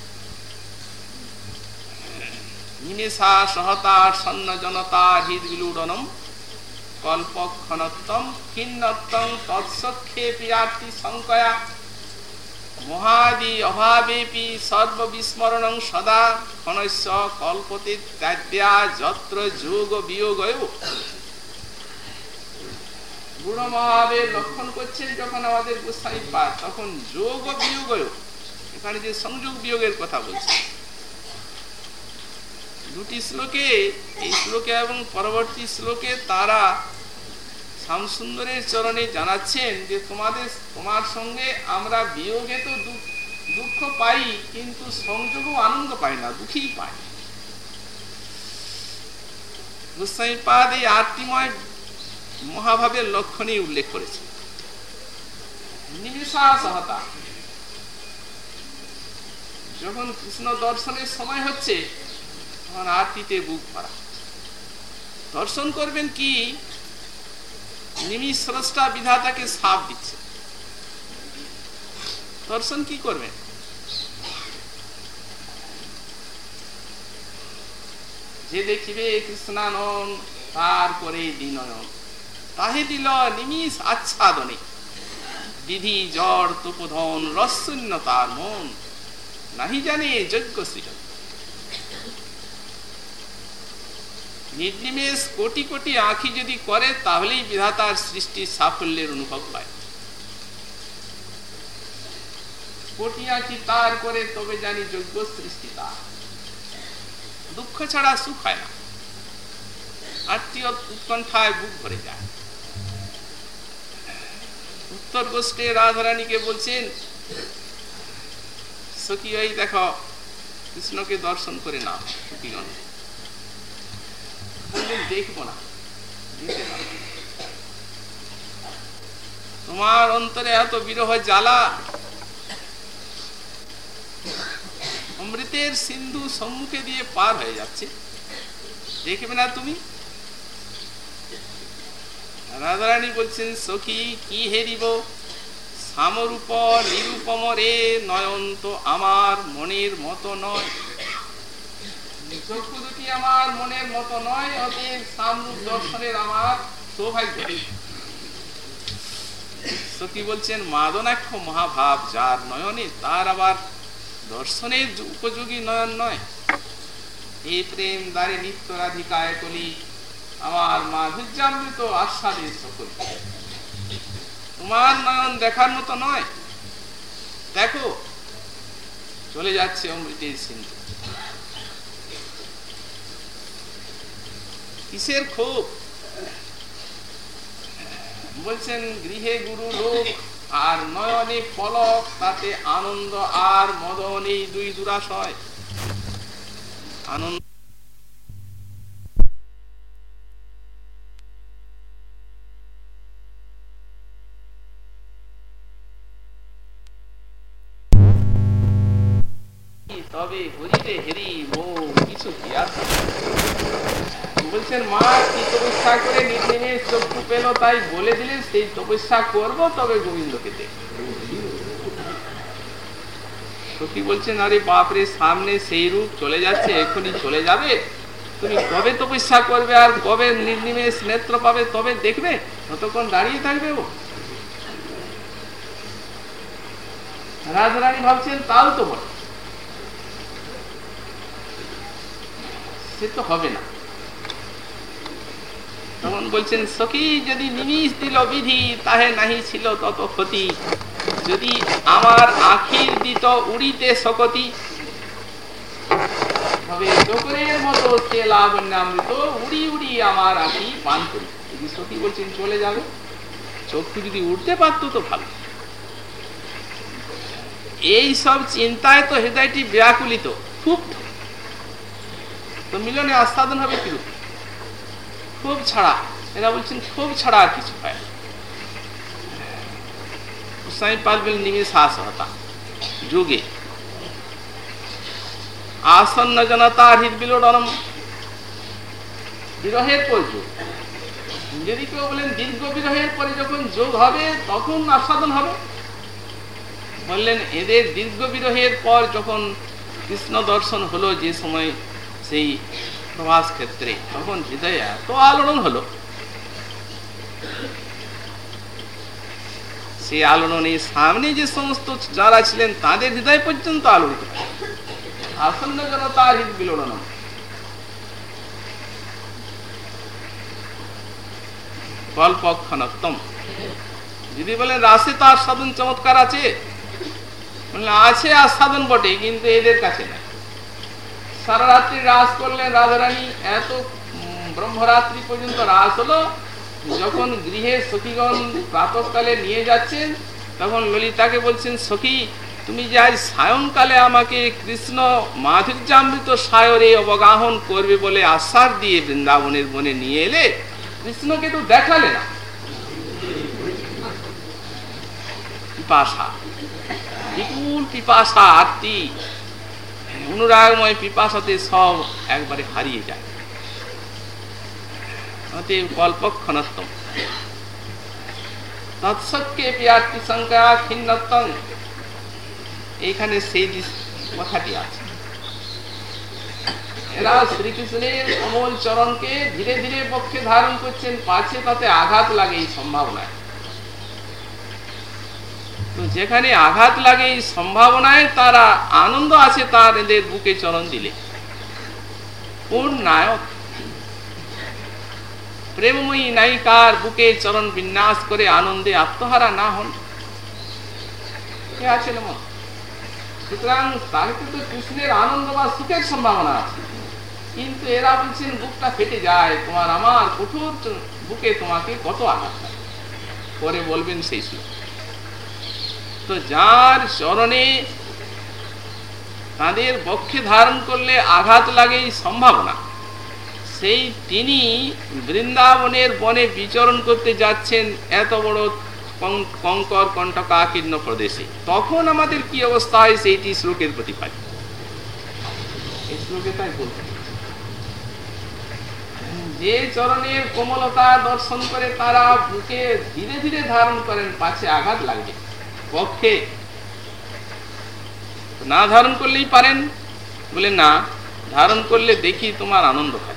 নিমেষা সহতা সন্ন জনতা হৃদবিলুডনম কল্পক্ষণত্তম খিন্নত্তম তৎসক্ষে প্রিয়ার্থী সংকয়া। মহাদি অভাবেপি সর্ববিস্মরণং সদা। ক্ষণস্য কল্পতে ত্যাদ্যা যত্র যোগ বিয়োগয়। গুরু মহাবের লক্ষণ করছেন যখন আমাদের গোস্বাই পাঠ, তখন যোগ বিয়োগয়। এখানে যে সংযোগ বিয়োগের কথা বলছে। দুটি শ্লোকে, এই শ্লোকে এবং পরবর্তী শ্লোকে তারা শ্যামসুন্দরের চরণে জানাচ্ছেন যে তোমাদের, তোমার সঙ্গে আমরা বিয়োগে তো দুঃখ পাই, কিন্তু সংযোগও আনন্দ পাই না দুঃখী পাই। গোস্বাইপাদ এই আত্মীময় মহাভাবের লক্ষণই উল্লেখ করেছে। যখন কৃষ্ণ দর্শনের সময় হচ্ছে তখন আরতিতে বুক ভরা। দর্শন করবেন কি? নিমিষ স্রষ্টা বিধাতাকে সাপ দিচ্ছে। দর্শন কি করবেন? যে দেখিবে কৃষ্ণানন, তার করে দিনয়ন তাহে দিল নিমিষ আচ্ছাদনে। বিধি, জড়, তোপধন, রসশূন্য তার মন। নাহি জানে যজ্ঞ সৃজন। নির্নিমেষ কোটি কোটি আঁখি যদি করে, তাহলেই বিধাতার সৃষ্টির সাফল্যের অনুভব পায় কোটি আঁখি তার করে, তবে জানি যোগ্য সৃষ্টি তার। দুঃখ ছাড়া সুখ হয় না। আত্মীয় উৎকণ্ঠায় বুক ভরে যায়। উত্তর গোষ্ঠে রাধারানীকে বলছেন, সখী দেখো, কৃষ্ণকে দর্শন করে নাও, সখীগণ। বললেন দেখব না। তোমার অন্তরে এত বিরহ জ্বালা। অমৃতের সিন্ধু সম্মুখে দিয়ে পার হয়ে যাচ্ছে। দেখবে না তুমি? রাধারানী বলছেন, সখী, কি হেরিব? সামরূপ নিরূপম রে নয়ন তো আমার মনের মতো নয়। চক্ষু দুটি আমার মনের নয় দর্শনের আমার সৌভাগ্য বলছেন, মাদনাক্ষ মহাভাব, যার নয়নে তার আবার দর্শনের উপযোগী নয়ন নয়। এই প্রেম দ্বারে নিত্য রাধিকায় আমার মাধুর্যামৃত সকল। তোমার নয়ন দেখার মতো নয়। দেখো, চলে যাচ্ছে অমৃতের সিন্ধু। কিসের ক্ষোভ? বলছেন, গৃহে গুরু লোক আর নয়নে পলক, তাতে আনন্দ আর মদন এই দুই দুরাশয়। আনন্দ তবে হরিতে হেরি ও কিছু কি আছে? বলছেন, মা, কি তপস্যা করে চক্ষু পেল তাই বলে দিলে সেই তপস্যা করব তবে গোবিন্দকে সখী বলছেন, আরে বাপরে সামনে সেই রূপ চলে যাচ্ছে এখনই চলে যাবে। তুমি কবে তপস্যা করবে আর কবে নির্নিমেষ নেত্র পাবে, তবে দেখবে, ততক্ষণ দাঁড়িয়ে থাকবে ও। রাজরানী ভাবছেন, তাও তো বলে সে তো হবে না। তখন বলছেন, সখী, যদি নিমিষ দিল বিধি, তাহে নাহি ছিল তত ক্ষতি। যদি আমার আখির দিত উড়িতে সকতি মতো আমার আখি বলছেন, চলে যাবে। যদি উঠতে পারতো তো ভালো। চিন্তায় তো হৃদয়টি ব্যাকুলিত খুব তো মিলনে আস্বাদন হবে কিরূপ? খুব ছাড়া। এরা বলছেন, খুব ছাড়া আর কিছু হয় গোস্বামী পাল বলেন নিমেষ আস হতা যুগে আসন্ন জনতা হৃদ বিলোড়নম বিরহের পর যোগ। যদি কেউ বলেন, দীর্ঘ বিরহের পরে যখন যোগ হবে, তখন আস্বাদন হবে। বললেন, এদের দীর্ঘ বিরহের পর যখন কৃষ্ণ দর্শন হলো, যে সময় সেই প্রবাস ক্ষেত্রে তখন হৃদয়ে এত আলোড়ন হলো সেই আলোড়নের সামনে যে সমস্ত যারা ছিলেন, তাদের হৃদয় পর্যন্ত আলোড়িত। আসন্ন জনতার হৃদ বিলোড়ন। কল্পক্ষণত্তম যদি বলেন রাসে তো আস্বাদন চমৎকার আছে। আছে আর সাধন বটে কিন্তু এদের কাছে না সারা রাত্রি রাস করলেন রাধারানী। এত ব্রহ্মরাত্রি পর্যন্ত রাস হলো। যখন গৃহে সখীগণ প্রাতকালে নিয়ে যাচ্ছেন, তখন ললিতাকে বলছেন, সখী, তুমি যে আজ সায়ংকালে আমাকে কৃষ্ণ মাধুর্যামৃত সায়রে অবগাহন করবে বলে আশ্বাস দিয়ে বৃন্দাবনের বনে নিয়ে এলে, কৃষ্ণকে তো দেখালে না। পিপাসা। বিপুল পিপাসা আরতি অনুরাগময় পিপাসাতে সব একবারে হারিয়ে যায়। এইখানে সেই কথাটি আছে। এরা শ্রীকৃষ্ণের অমল চরণকে ধীরে ধীরে পক্ষে ধারণ করছেন, পাছে তাতে আঘাত লাগে এই সম্ভাবনায়। তো যেখানে আঘাত লাগে এই সম্ভাবনায় তারা আনন্দ আছে তার এদের বুকে চরণ দিলে। নায়ক? প্রেমময়ী নায়িকার বুকে চরণ বিন্যাস করে আনন্দে আত্মহারা না হন। সুতরাং তাহলে তো কৃষ্ণের আনন্দ বা সুখের সম্ভাবনা আছে। কিন্তু এরা বলছেন, বুকটা ফেটে যায়, তোমার আমার কঠোর বুকে তোমাকে কত আঘাত পরে বলবেন সেই সুখ। তো যার চরণে তাদের বক্ষে ধারণ করলে আঘাত লাগে সম্ভাবনা। সেই তিনি বৃন্দাবনের বনে বিচরণ করতে যাচ্ছেন এত বড় কঙ্কর কণ্টকাকীর্ণ প্রদেশে। তখন আমাদের কি অবস্থা হয় সেইটি শ্লোকের প্রতিপাদ এই শ্লোকে তাই যে চরণের কোমলতা দর্শন করে তারা বুকে ধীরে ধীরে ধারণ করেন, পাছে আঘাত লাগবে। পক্ষে? না ধারণ করলেই পারেন। বলে, না, ধারণ করলে দেখি তোমার আনন্দ হয়।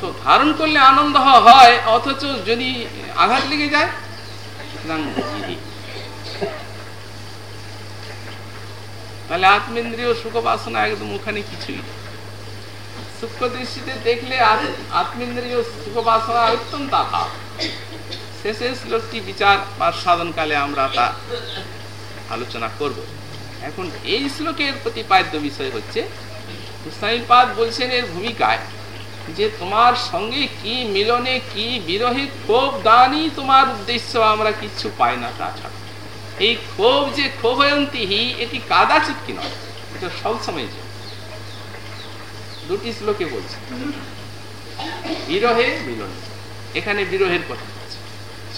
তো ধারণ করলে আনন্দ হয়, অথচ যদি আঘাত লেগে যায় তাহলে আত্মেন্দ্রীয় সুখ বাসনা একদম ওখানে কিছুই। সূক্ষ্ম দৃষ্টিতে দেখলে আত- আত্মেন্দ্রীয় সুখ বাসনা অত্যন্ত আভাব শেষে শ্লোকটি বিচার বা সাধনকালে আমরা তা আলোচনা করব। এখন এই শ্লোকের প্রতিপাদ্য বিষয় হচ্ছে গোস্বামীপাদ বলছেন এর ভূমিকায় যে তোমার সঙ্গে কি মিলনে কি বিরহে ক্ষোভ দানই তোমার উদ্দেশ্য আমরা কিচ্ছু পাই না তাছাড়া। এই ক্ষোভ যে ক্ষোভয়ন্তিহি এটি কাদাচিত কি নয়, এটা সবসময় যে। দুটি শ্লোকে বলছে, বিরহে মিলন। এখানে বিরহের কথা।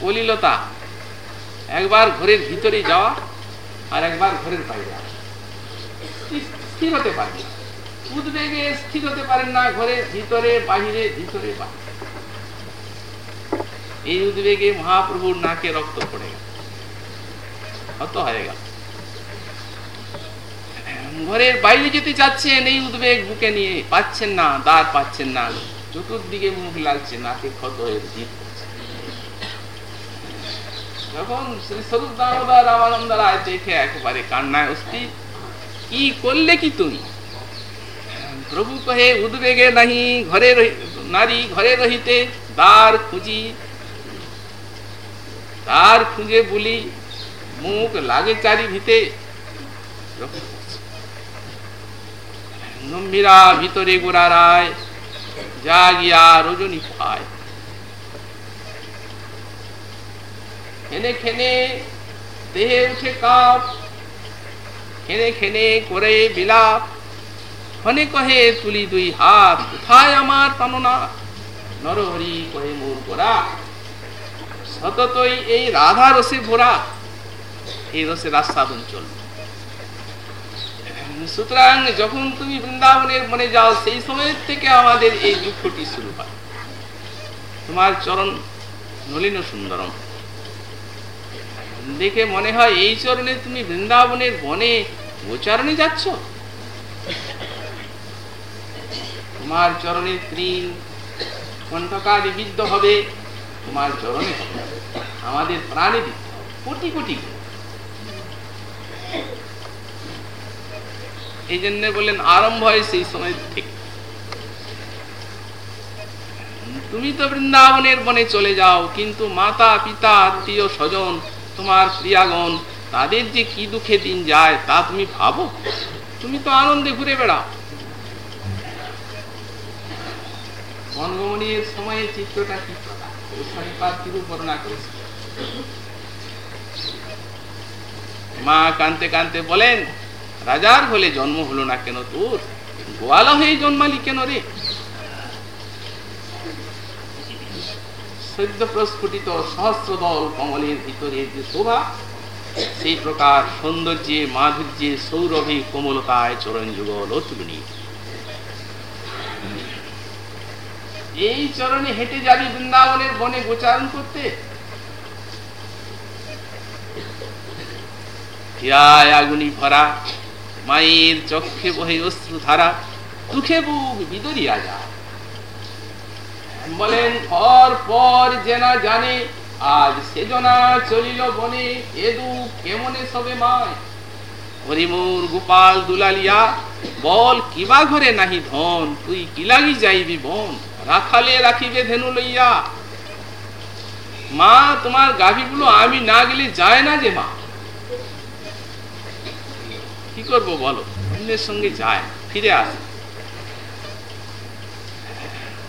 কলিলতা একবার ঘরের ভিতরে যাওয়া আর একবার ঘরের বাইরে স্থির হতে পারে উদ্বেগে স্থির হতে পারেন না ঘরের ভিতরে, বাহিরে ভিতরে, বাহিরে। এই উদ্বেগে মহাপ্রভুর নাকে রক্ত পড়ে গেল। হত হয়ে গেল। ঘরের বাইরে যেতে চাচ্ছেন, এই উদ্বেগ বুকে নিয়ে পাচ্ছেন না দাঁড় পাচ্ছেন না। চতুর্দিকে মুখ লাগছে নাকে ক্ষত হয়ে জিত যখন শ্রী স্বরূপ দামোদর রামানন্দ রায় দেখে কান্নায় কি করলে কি তুমি? প্রভু কহে, উদ্বেগে নাহি, ঘরে নারী ঘরে রহিতে দ্বার খুঁজি, দ্বার খুঁজে বলি মুখ লাগে চারি ভিতে গম্ভীরা ভিতরে গোড়া রায় যা গিয়া রজনী পায়। খেনে খেনে দেহে উঠে কাপ, খেনে খেনে করে বিলাপ। ক্ষণে কহে তুলি দুই হাত, কোথায় আমার পাননা নরহরি কহে মোর গোরা সততই এই রাধা রসে ভরা, এই রসে রাস্তাদন চলবে। সুতরাং যখন তুমি বৃন্দাবনের মনে যাও, সেই সময় থেকে আমাদের এই দুঃখটি শুরু হয়। তোমার চরণ নলিন সুন্দরম। দেখে মনে হয় এই চরণে তুমি বৃন্দাবনের বনে গোচারণে যাচ্ছ? তোমার চরণে তৃণ কণ্ঠকারে বিদ্ধ হবে, তোমার চরণে আমাদের প্রাণে হবে, কোটি কোটি এই জন্য বললেন, আরম্ভ হয় সেই সময় থেকে। তুমি তো বৃন্দাবনের বনে চলে যাও, কিন্তু মাতা পিতা আত্মীয় স্বজন তোমার প্রিয়াগণ, তাদের যে কি দুঃখে দিন যায় তা তুমি ভাবো। তুমি তো আনন্দে ঘুরে বেড়াও। বনগমনের সময়ে চিত্রটা কি? মা কানতে কানতে বলেন, রাজার হলে জন্ম হলো না কেন তোর? গোয়ালা হয়ে জন্মালি কেন রে? সদ্য প্রস্ফুটিত সহস্র দল কমলের ভিতরে যে শোভা, সেই প্রকার সৌন্দর্যে, মাধুর্যে, সৌরভে কোমলতায় চরণ যুগল অতুলনীয়। এই চরণে হেঁটে যাবি বৃন্দাবনের বনে গোচারণ করতে? আগুনি ভরা, মায়ের চক্ষে বহে অশ্রু ধারা দুঃখে বুক বিদরিয়া যা বলেন পর পর জেনা জানে, আজ সেজনা চলিল বনে, এ দুঃখ কেমনে সবে মায়? হরিমুর গোপাল দুলালিয়া, বল, কিবা ঘরে নাহি ধন, তুই কি লাগি যাইবি বন? রাখালে রাখিবে ধেনু লইয়া। মা, তোমার গাভীগুলো আমি না গেলে যায় না যে মা? কি করব বলো? অন্যের সঙ্গে যায়, ফিরে আসে।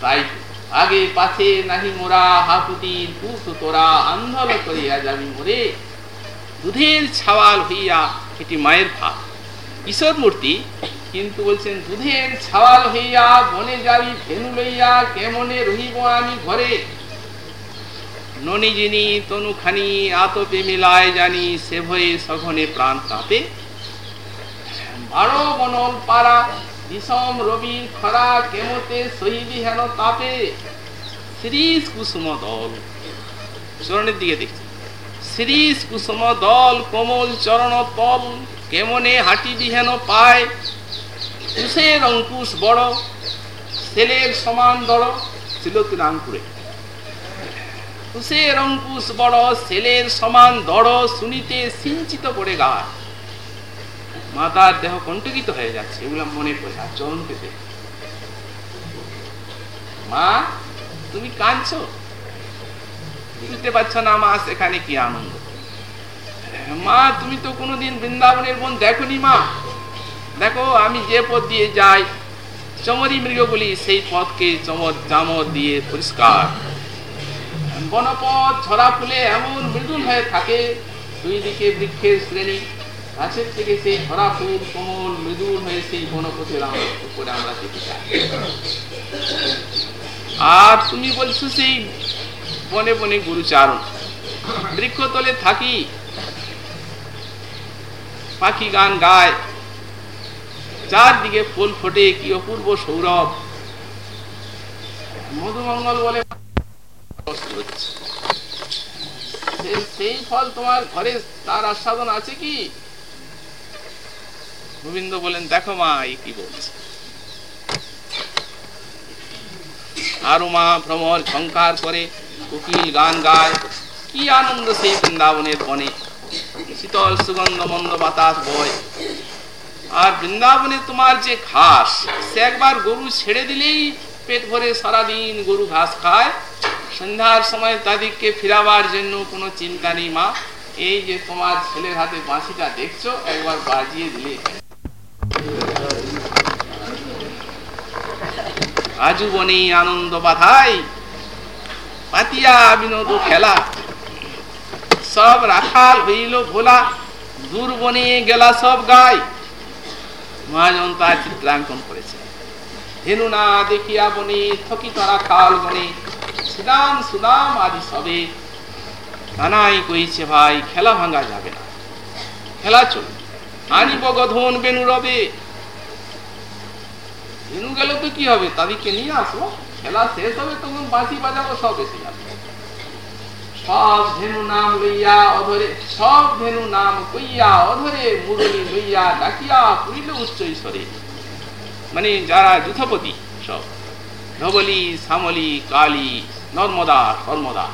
তাই আগে পাছে নাহি মোরা হাপুতির পুত তোরা আন্ধল করিয়া যাবি মোরে। দুধের ছাওয়াল হইয়া এটি মায়ের ভাব ঈশ্বর মূর্তি কিন্তু বলছেন, দুধের ছাওয়াল হইয়া বনে যাবি ধেনু লইয়া কেমনে রহিব আমি ঘরে? ননিজিনী তনুখানি আতপে মিলায় জানি সে ভয়ে সঘনে প্রাণ কাঁপে। বারো বনল পাড়া বিষম রবির খরা কেমতে সহিবি হেন তাপে? শ্রীশ কুসুম দল। চরণের দিকে দেখছি শ্রীশ কুসুম দল, কোমল চরণ তল, কেমনে হাঁটি বিহেন পায়? কুশের অঙ্কুশ বড় ছেলের সমান দড় ছিল তিলাঙ্কুরে কুশের অঙ্কুশ বড় ছেলের সমান দড় শুনিতে সিঞ্চিত করে গায়। মাতার দেহ কণ্টকিত হয়ে যাচ্ছে, এগুলো মনে পড়ে, আর চরণ পেতে মা, তুমি কাঁদছো? বুঝতে পারছ না, মা, সেখানে কি আনন্দ? মা, তুমি তো কোনোদিন বৃন্দাবনের বোন দেখনি, মা। দেখো, আমি যে পথ দিয়ে যাই, চমরি মৃগগুলি সেই পথকে চমর জামর দিয়ে পরিষ্কার। বনপথ, ঝরা ফুলে এমন মৃদুল হয়ে থাকে, দুই দিকে বৃক্ষের শ্রেণি। গাছের থেকে সেই ঝরা ফুল কোমল, মৃদুল হয়ে সেই বনপথের উপরে আমরা যেতে চাই আর তুমি বলছো সেই বনে বনে গুরুচারণ বৃক্ষতলে থাকি, পাখি গান গায়। চারদিকে ফুল ফোটে কি অপূর্ব সৌরভ। মধুমঙ্গল বলে সেই ফল তোমার ঘরে তার আস্বাদন আছে কি? গোবিন্দ বলেন, দেখো মা, এই কি বলছে? আরও মা, ভ্রমর, ঝঙ্কার করে কোকিল গান গায়, কি আনন্দ সেই বৃন্দাবনের বনে, শীতল সুগন্ধ মন্দ বাতাস বয়। আর বৃন্দাবনে তোমার যে ঘাস, সে একবার গরু ছেড়ে দিলেই পেট ভরে সারাদিন গরু ঘাস খায়। সন্ধ্যার সময় তাদেরকে ফিরাবার জন্য কোনো চিন্তা নেই মা। এই যে তোমার ছেলের হাতে বাঁশিটা দেখছ, একবার বাজিয়ে দিলে। আজুবনে আনন্দ বাধাই, পাতিয়া বিনোদ খেলা। সব রাখাল হইল ভোলা, দূর বনে গেলা সব গায় মহাজন তার চিত্রাঙ্কন করেছে। ধেনু না দেখিয়া বনে, থকিত রাখাল বনে, সুদাম সুদাম আদি সবে। কানাই কইছে ভাই, খেলা ভাঙা যাবে না। খেলা চলবে। আনিব বেনু রবে। বেনু গেল তো কি হবে? তাদেরকে নিয়ে আসব খেলা শেষ হবে, তখন বাজাবো, সব এসে সব ধেনু নাম লইয়া অধরে, সব ধেনু নাম কইয়া অধরে, মুরলি লইয়া ডাকিয়া পুরিল উচ্চ ঈশ্বরে মানে যারা যুথপতি সব। ধবলি, শ্যামলি, কালী, নর্মদা, সর্মদা।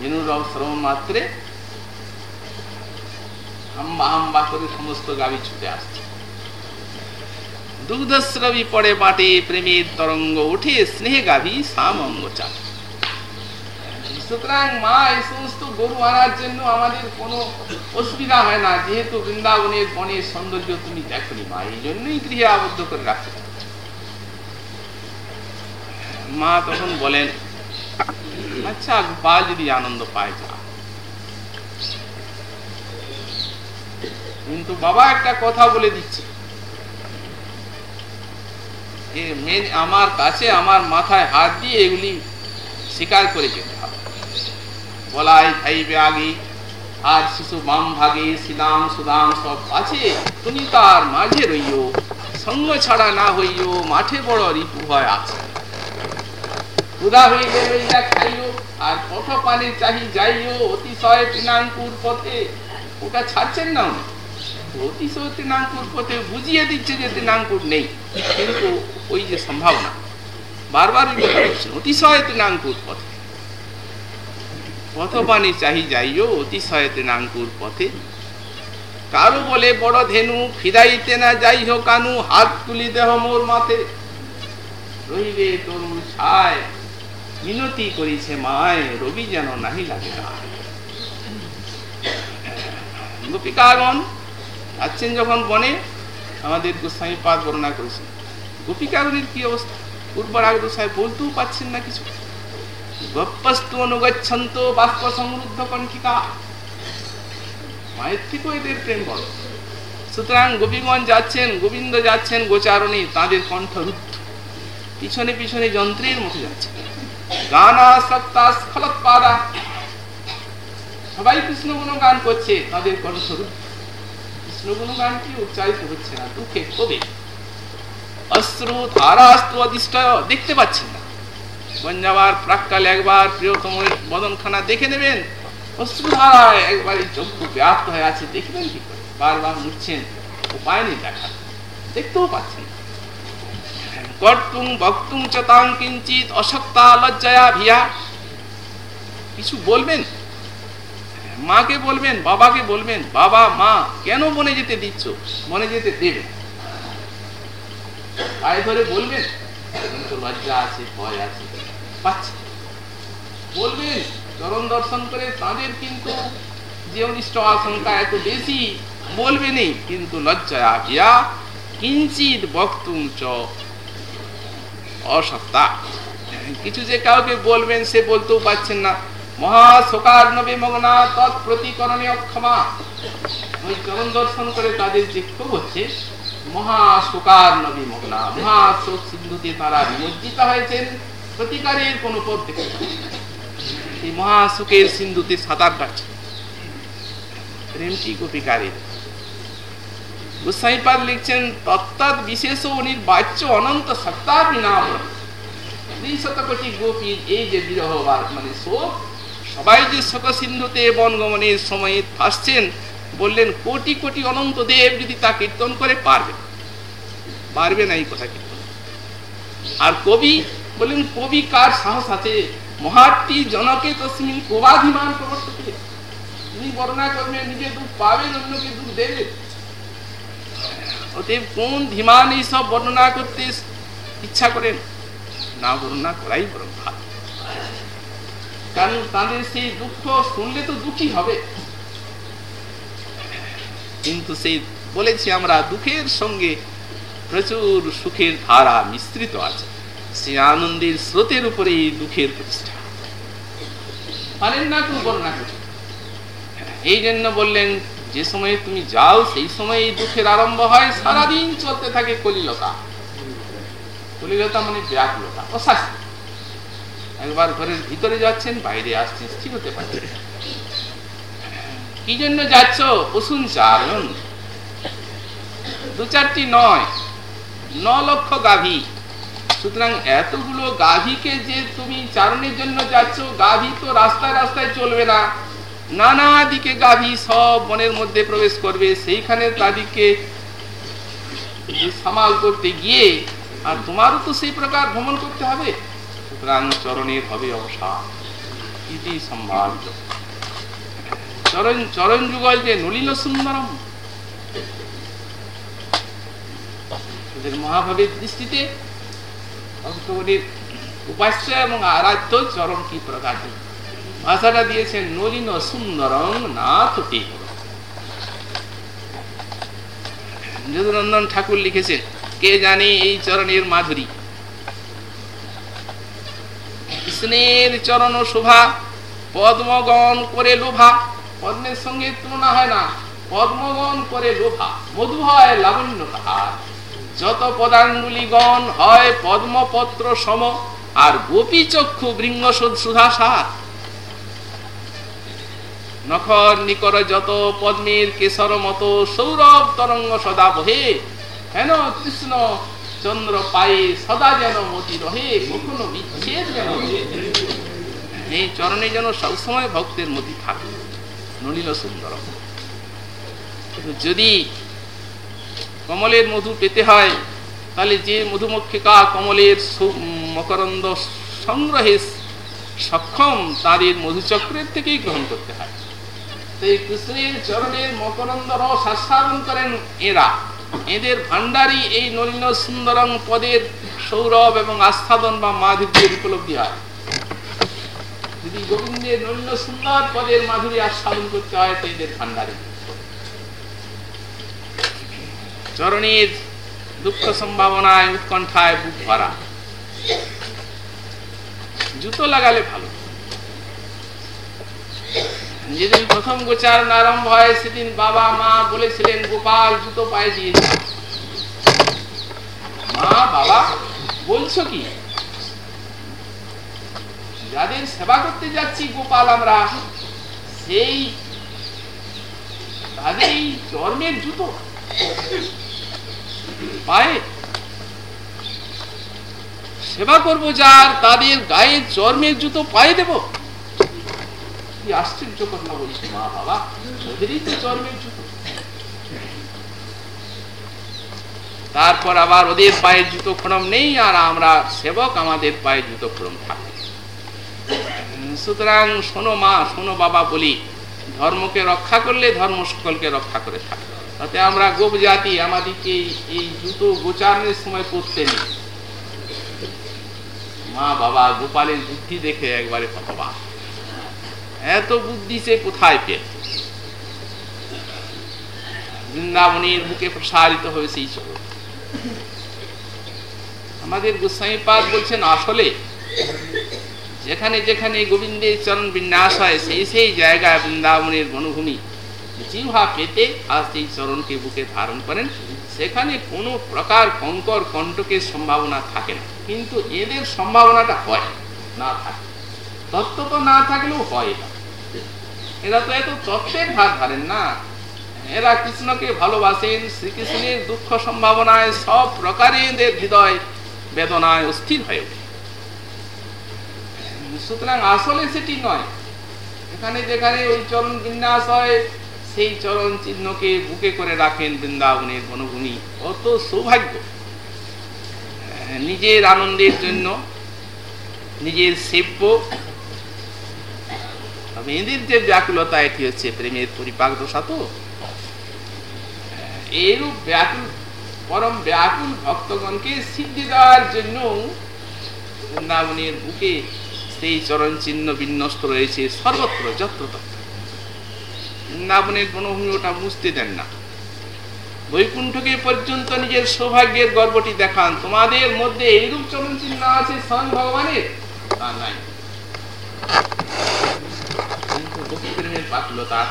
ধেনুরাও শ্রবণ মাত্রে হাম্বা হাম্বা করে সমস্ত গাবি ছুটে আসছে। দুগ্ধস্রবী পড়ে বাটে প্রেমের তরঙ্গ উঠে স্নেহ গাভী সাম অঙ্গ চাটে সুতরাং মা, এই সমস্ত গরু আনার জন্য আমাদের কোনো অসুবিধা হয় না। যেহেতু বৃন্দাবনের বনের সৌন্দর্য তুমি দেখনি মা, এই জন্যই গৃহে আবদ্ধ করে রাখতে। মা তখন বলেন আচ্ছা গোপাল যদি আনন্দ পায় যা। কিন্তু বাবা একটা কথা বলে দিচ্ছে। আমার কাছে, আমার মাথায় হাত দিয়ে এগুলি স্বীকার করে যেতে হবে। বলাই খাইবে আগে, আর শিশু বাম ভাগে শ্রীদাম সুদাম সব আছে, তুমি তার মাঝে রইও সঙ্গ ছাড়া না হইও মাঠে বড় রিপু হয় আছে। ক্ষুধা পথ। ওটা ছাড়ছেন না অতিশয় বুঝিয়ে দিচ্ছে যে পথে। তৃণাঙ্কুর পথে। কারু বলে, বড় ধেনু, ফিরাইতে না যাই হোক কানু, হাত তুলি দেহ মোর মাথে। রহিবে তরুণ ছায় মিনতি করিছে মায়, রবি যেন নাহি লাগে না। গোপিকাগণ যাচ্ছেন যখন বনে, আমাদের গোস্বামী পাদ বর্ণনা করেছেন। গোপিকাগণের কি অবস্থা? পূর্বরাগ গোসাই বলতেও পাচ্ছেন না কিছু। গপ্পস্তু অনুগচ্ছন্ত বাষ্প সমৃদ্ধ কণ্ঠিকা। মায়ের থেকেও এদের প্রেম বড়। সুতরাং গোপীগঞ্জ যাচ্ছেন, গোবিন্দ যাচ্ছেন, গোচারণী তাদের কণ্ঠ রুদ্ধ। পিছনে পিছনে যন্ত্রের মতো যাচ্ছে। গানা স্খলৎপাদা সবাই করছে, তাদের উচ্চারিত হচ্ছে না, দুঃখে কবে অশ্রু ধারাস্ত্র অধিষ্ঠায় দেখতে পাচ্ছেন না। গঞ্জাবার প্রাককালে একবার প্রিয়তম বদনখানা দেখে নেবেন। অশ্রুধারায় একবার এই চক্ষু ব্যাপ্ত হয়ে আছে, দেখবেন কি করে? বারবার মুড়ছেন, উপায় নেই দেখার। দেখতেও পাচ্ছেন। কর্তুং কিঞ্চিত লজ্জায়া ভিয়া। কিছু বলবেন? মাকে বলবেন, বাবাকে বলবেন, বাবা, মা, কেন যেতে দিচ্ছ? যেতে দেবে। পায়ে ধরে বলবেন লজ্জা আছে, ভয় আছে। পাচ্ছে বলবেন, চরণ দর্শন করে তাদের কিন্তু যে অনিষ্ট আশঙ্কা এত বেশি বলবেনই কিন্তু লজ্জা আভিয়া কিঞ্চিত বক্তুং চ অসত্তা। কিছু যে কাউকে বলবেন, সে বলতেও পাচ্ছেন না। মহা শোকার নবে মগনা, তৎ প্রতিকরণে অক্ষমা ওই চরণ দর্শন করে তাদের যে ক্ষোভ হচ্ছে, মহা শোকার নবী মগনা, মহা শোক সিন্ধুতে তারা নিমজ্জিত হয়েছেন। প্রতিকারের কোন পথ। এই মহা শোকের সিন্ধুতে সাঁতার কাটছে। প্রেমটি গোপিকারের গোসাইপাদ লিখছেন, তত্ত্বাৎ বিশেষ অনির্বাচ্য অনন্ত সত্তার বিনাম কোটি গোপীর এই যে বিরহ মানে শোক, সবাই যে শোক সিন্ধুতে বনগমনের সময়ে ফাঁসছেন, বললেন, কোটি কোটি অনন্ত দেব যদি তা কীর্তন করে, পারবে। পারবে না এই কথা কীর্তন। আর কবি বললেন, কবি কার সাহস আছে? মহাত্মী জনকে তসমিন কোবাধিমান প্রবর্তকে। তিনি বর্ণনা করবেন নিজে দুঃখ পাবেন, অন্যকে দুঃখ দেবেন। অতএব কোন ধীমান এইসব বর্ণনা করতে ইচ্ছা করেন? না বর্ণনা করাই বরং ভালো। কারণ তাদের সেই দুঃখ শুনলে তো দুঃখী হবে। কিন্তু সেই বলেছি আমরা, দুঃখের সঙ্গে প্রচুর সুখের ধারা মিশ্রিত আছে। সেই আনন্দের স্রোতের উপরে দুঃখের প্রতিষ্ঠা। পারেন না কেউ বর্ণনা করতে এই জন্য বললেন যে সময়ে তুমি যাও, সেই সময় এই দুঃখের আরম্ভ হয়, সারাদিন চলতে থাকে কলিলতা। কলিলতা মানে ব্যাকুলতা, অশাস্তি। একবার ঘরের ভিতরে যাচ্ছেন, বাইরে আসছেন, স্থির হতে পারছেন কি জন্য যাচ্ছ? ওষুন চারণ দু চারটি নয়, ন লক্ষ গাভী। সুতরাং এতগুলো গাভীকে যে তুমি চারণের জন্য যাচ্ছ, গাভী তো রাস্তায় রাস্তায় চলবে না। নানা দিকে গাভী সব বনের মধ্যে প্রবেশ করবে, সেইখানে তাদেরকে সামাল করতে গিয়ে, আর তোমারও তো সেই প্রকার ভ্রমণ করতে হবে। সুতরাং চরণের হবে অবসান ইতি সম্ভাব্য। চরণ চরণ যুগল যে নলিল সুন্দরম। মহাভাবের দৃষ্টিতে উপাস্য এবং আরাধ্য চরণ কি প্রকার? ভাষাটা দিয়েছেন, নলিন সুন্দরং নাথ তে যদুনন্দন ঠাকুর লিখেছেন, কে জানে এই চরণের মাধুরী? কৃষ্ণের চরণ শোভা, পদ্মগণ করে লোভা, পদ্মের সঙ্গে তুলনা হয় না, পদ্মগণ করে লোভা মধু হয় লাবণ্য তাহার। যত পদাঙ্গুলি গণ হয় পদ্মপত্র সম, আর গোপী চক্ষু বৃঙ্গ সুধা সার নখর নিকর যত পদ্মের কেশর মতো সৌরভ তরঙ্গ সদা বহে। হেন কৃষ্ণ চন্দ্র পায়ে সদা যেন মতি রহে, কখনো বিচ্ছেদ যেন এই চরণে যেন সবসময় ভক্তের মতি থাকে। নলিল সুন্দর। যদি কমলের মধু পেতে হয়, তাহলে যে মধুমক্ষিকা কমলের মকরন্দ সংগ্রহে সক্ষম, তাদের মধুচক্রের থেকেই গ্রহণ করতে হয়। এই কৃষ্ণের চরণের মকরন্দ রস আস্বাদন করেন এরা। এদের ভান্ডারই এই নলিন সুন্দরং পদের সৌরভ এবং আস্বাদন বা মাধুর্যের উপলব্ধি হয়। যদি গোবিন্দের নলিন সুন্দর পদের মাধুরী আস্বাদন করতে হয়, তো এদের ভান্ডারে চরণের দুঃখ সম্ভাবনায়, উৎকণ্ঠায় বুক ভরা। জুতো লাগালে ভালো। যেদিন প্রথম গোচারণ আরম্ভ হয়, সেদিন বাবা, মা বলেছিলেন, গোপাল, জুতো পায়ে দিয়েছে মা, বাবা, বলছো কি? যাদের সেবা করতে যাচ্ছি, গোপাল, আমরা, সেই তাদের চর্মের জুতো পায়ে সেবা করব, যার তাদের গায়ে চর্মের জুতো পায়ে দেব। কি আশ্চর্য কথা বলছে, মা বাবা? ওদেরই তো চর্মের জুতো তারপর আবার ওদের পায়ের জুতো খড়ম নেই, আর আমরা সেবক, আমাদের পায়ে জুতো খড়ম থাকে সুতরাং শোনো মা, শোনো বাবা বলি, ধর্মকে রক্ষা করলে ধর্ম সকলকে রক্ষা করে থাকে। তাতে আমরা গোপ জাতি আমাদেরকে এই জুতো গোচারণের সময় পড়তে নেই। মা বাবা গোপালের বুদ্ধি দেখে একবারে হতবাক। এত বুদ্ধি সে কোথায় পেল? বৃন্দাবনের বুকে প্রসারিত হয়েছে আমাদের গোস্বামী পাদ বলছেন, আসলে যেখানে যেখানে গোবিন্দের চরণ বিন্যাস হয়, সেই সেই জায়গায় বৃন্দাবনের বনভূমি জিহা পেতে আজ সেই চরণকে বুকে ধারণ করেন। সেখানে কোনো প্রকার কঙ্কর কণ্টকের সম্ভাবনা থাকে না। কিন্তু এদের সম্ভাবনাটা হয়, না থাকে। তত্ত্ব তো না থাকলেও হয় না এরা তো এত তত্ত্বের ধার ধারেন না। এরা কৃষ্ণকে ভালোবাসেন, শ্রীকৃষ্ণের দুঃখ সম্ভাবনায় সব প্রকারে এদের হৃদয় বেদনায় অস্থির হয়ে ওঠে। সুতরাং আসলে সেটি নয়। এখানে যেখানে ওই চরণ বিন্যাস হয়, সেই চরণ চিহ্নকে বুকে করে রাখেন বৃন্দাবনের বনভূমি। কত সৌভাগ্য। নিজের আনন্দের জন্য, নিজের সেব্য তবে যে ব্যাকুলতা এটি হচ্ছে প্রেমের পরিপাক দশা তো এরূপ ব্যাকুল, পরম ব্যাকুল ভক্তগণকে সিদ্ধি দেওয়ার জন্য বৃন্দাবনের বুকে সেই চরণ চিহ্ন বিন্যস্ত রয়েছে সর্বত্র, যত্র তত্র। বৃন্দাবনের বনভূমি ওটা বুঝতে দেন না। বৈকুণ্ঠকে পর্যন্ত নিজের সৌভাগ্যের গর্বটি দেখান। তোমাদের মধ্যে এইরূপ চরণ চিহ্ন আছে স্বয়ং ভগবানের? তা নাই। প্রেমের বাকুলতা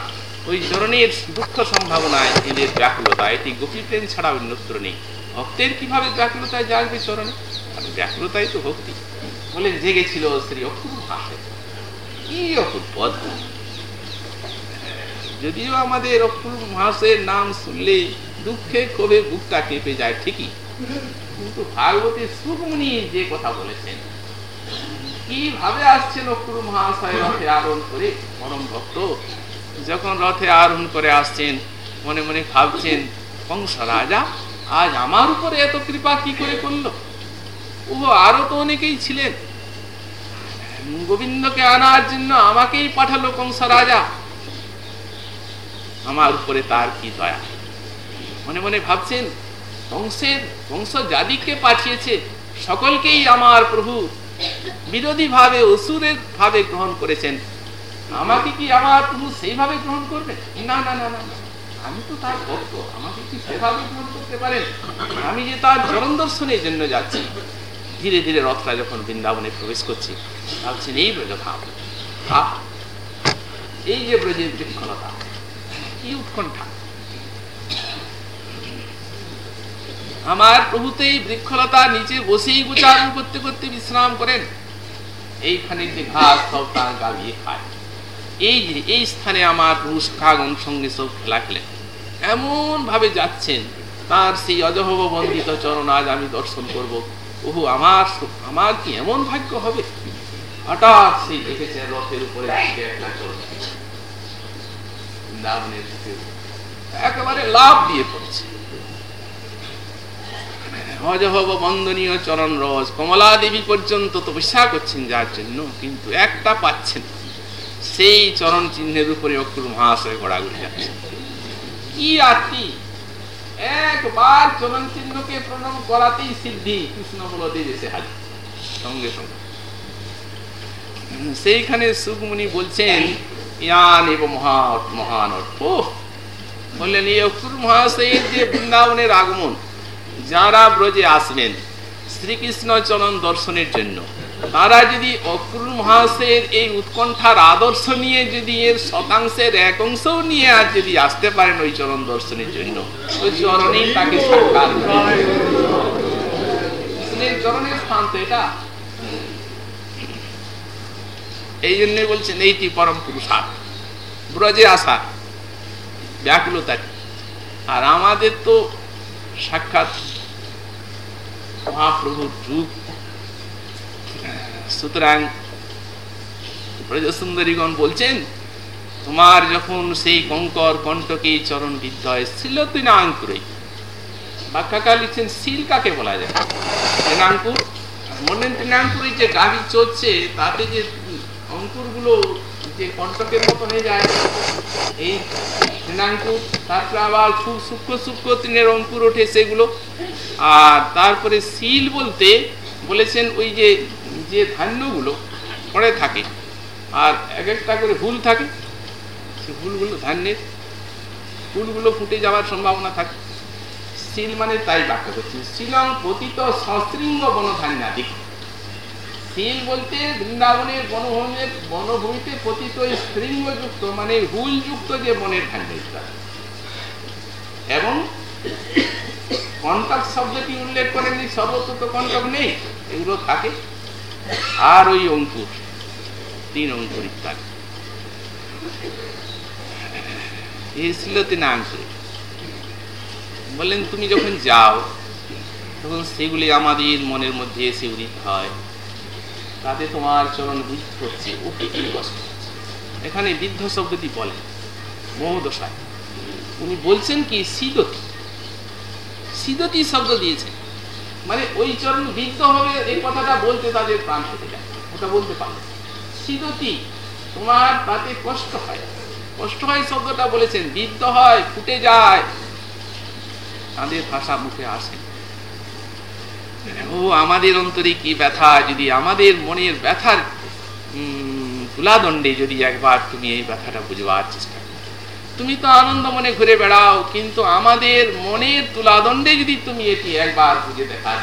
ওই চরণের দুঃখ সম্ভাবনায় এদের ব্যাকুলতা, এটি গোপী প্রেম ছাড়া অন্যত্র নেই। ভক্তের কীভাবে ব্যাকুলতায় জাগবে চরণে ব্যাকুলতাই তো ভক্তি। বলে জেগেছিল শ্রী অপূর্ব হাসে। কি অপূর্ব যদিও আমাদের অপূর্ব মাসের নাম শুনলে দুঃখে ক্ষোভে বুকটা কেঁপে যায় ঠিকই। কিন্তু ভাগবতী সুমনি যে কথা বলেছেন কীভাবে আসছেন অপূর্ব মহাশয় রথে আরোহণ করে? পরম ভক্ত, যখন রথে আরোহণ করে আসছেন, মনে মনে ভাবছেন, কংস রাজা, আজ আমার উপরে এত কৃপা কি করে করল? ও আরও তো অনেকেই ছিলেন। গোবিন্দকে আনার জন্য আমাকেই পাঠালো কংস রাজা। আমার উপরে তার কি দয়া? মনে মনে ভাবছেন, কংসের, কংস যাদিককে পাঠিয়েছে, সকলকেই আমার প্রভু। বিরোধী ভাবে অসুরের ভাবে গ্রহণ করেছেন। আমাকে কি আমার প্রভু সেইভাবে গ্রহণ করবে? না না না আমি তো তার ভক্ত, আমাকে কি সেভাবে গ্রহণ করতে পারেন? আমি যে তার চরণ দর্শনের জন্য যাচ্ছি। ধীরে ধীরে রথটা যখন বৃন্দাবনে প্রবেশ করছি, ভাবছেন, এই ব্রজ ভাব। এই যে ব্রজের বৃক্ষলতা, কি উৎকণ্ঠা। আমার প্রভুতে এই বৃক্ষলতা নিচে বসেই উচ্চারণ করতে করতে বিশ্রাম করেন। এইখানে যে ঘাস, সব তার গালিয়ে খায়। এই যে, এই স্থানে আমার প্রভু শাখাগণ সঙ্গে সব খেলা খেলেন এমন ভাবে যাচ্ছেন, তার সেই অজহব বন্দিত চরণ আজ আমি দর্শন করব। ওহু, আমার আমার কি এমন ভাগ্য হবে? হঠাৎ সেই দেখেছেন রথের উপরে একেবারে লাভ দিয়ে পড়ছে। অজহব বন্দনীয় চরণ রস কমলা দেবী পর্যন্ত তপস্যা করছেন যার জন্য, কিন্তু একটা পাচ্ছেন সেই চরণ চিহ্নের উপরে অক্ষর মহাশয় ঘোরাঘুরি যাচ্ছে কি আত্মি একবার চরণ চিহ্নকে প্রণাম করাতেই সিদ্ধি কৃষ্ণ বলদেব এসে হাজির সঙ্গে সঙ্গে। সেইখানে সুখমণি বলছেন, ইয়ান এব মহান মহান অর্থ। বললেন, এই অক্ষর মহাশয়ের যে বৃন্দাবনের আগমন যারা ব্রজে আসবেন শ্রীকৃষ্ণ চরণ দর্শনের জন্য, তারা যদি অক্রুর মহাশয়ের এই উৎকণ্ঠার আদর্শ নিয়ে যদি এর শতাংশের এক অংশও নিয়ে আর যদি আসতে পারেন ওই চরণ দর্শনের জন্য, ওই চরণেই তাকে সাক্ষাৎ চরণের স্থান তো এটা। এই জন্য বলছেন, এইটি পরম পুরুষার্থ। ব্রজে আসা ব্যাকুলতা আর আমাদের তো সাক্ষাৎ মহাপ্রভুর যুগ সুতরাং ব্রজসুন্দরীগণ বলছেন, তোমার যখন সেই কঙ্কর কণ্ঠকে চরণ বিদ্যয় ছিল তুই না আঙ্কুরই ব্যাখ্যাকার লিখছেন শিল কাকে বলা যায়? ট্রেনাঙ্কুর মনে ট্রেনাঙ্কুরে যে গাভী চলছে, তাতে যে অঙ্কুরগুলো যে কণ্ঠকের মতো হয়ে যায়। এই তৃণাঙ্কুর তারপরে আবার খুব সূক্ষ্ম সূক্ষ্ম তৃণের অঙ্কুর ওঠে সেগুলো। আর তারপরে শিল বলতে বলেছেন ওই যে যে ধান্যগুলো পড়ে থাকে। আর এক একটা করে হুল থাকে। সে হুলগুলো ধান্যের। ফুলগুলো ফুটে যাওয়ার সম্ভাবনা থাকে। শিল মানে তাই ব্যাখ্যা করছি শিলং পতিত সশৃঙ্গ বনধান্যাদিক। শিল বলতে বৃন্দাবনের বনভূমির বনভূমিতে পতিত শৃঙ্গযুক্ত মানে হুলযুক্ত যে বনের ইত্যাদি এবং কণ্টক শব্দটি উল্লেখ করেননি, সর্বত্র তো কণ্টক নেই, এগুলো থাকে। আর ওই অঙ্কুর, তিন অঙ্কুর ইত্যাদি। এই ছিল তিন অঙ্কুর বললেন, তুমি যখন যাও, তখন সেগুলি আমাদের মনের মধ্যে এসে উদিত হয়। তাতে তোমার চরণ বৃদ্ধ হচ্ছে। কষ্ট এখানে বৃদ্ধ শব্দটি বলে, মহদশায়। উনি বলছেন কি, সিদতি। সিদতি শব্দ দিয়েছেন। মানে ওই চরণ বৃদ্ধ হবে, এই কথাটা বলতে তাদের প্রাণ হতে যায়। ওটা বলতে পারবে সিদতি, তোমার তাতে কষ্ট হয়। কষ্ট হয় শব্দটা বলেছেন, বৃদ্ধ হয়, ফুটে যায়। তাদের ভাষা মুখে আসে ও আমাদের অন্তরে কি ব্যথা? যদি আমাদের মনের ব্যথার তুলাদণ্ডে যদি একবার তুমি এই ব্যথাটা বুঝবার চেষ্টা করো। তুমি তো আনন্দ মনে ঘুরে বেড়াও, কিন্তু আমাদের মনের তুলাদণ্ডে যদি তুমি এটি একবার বুঝে দেখা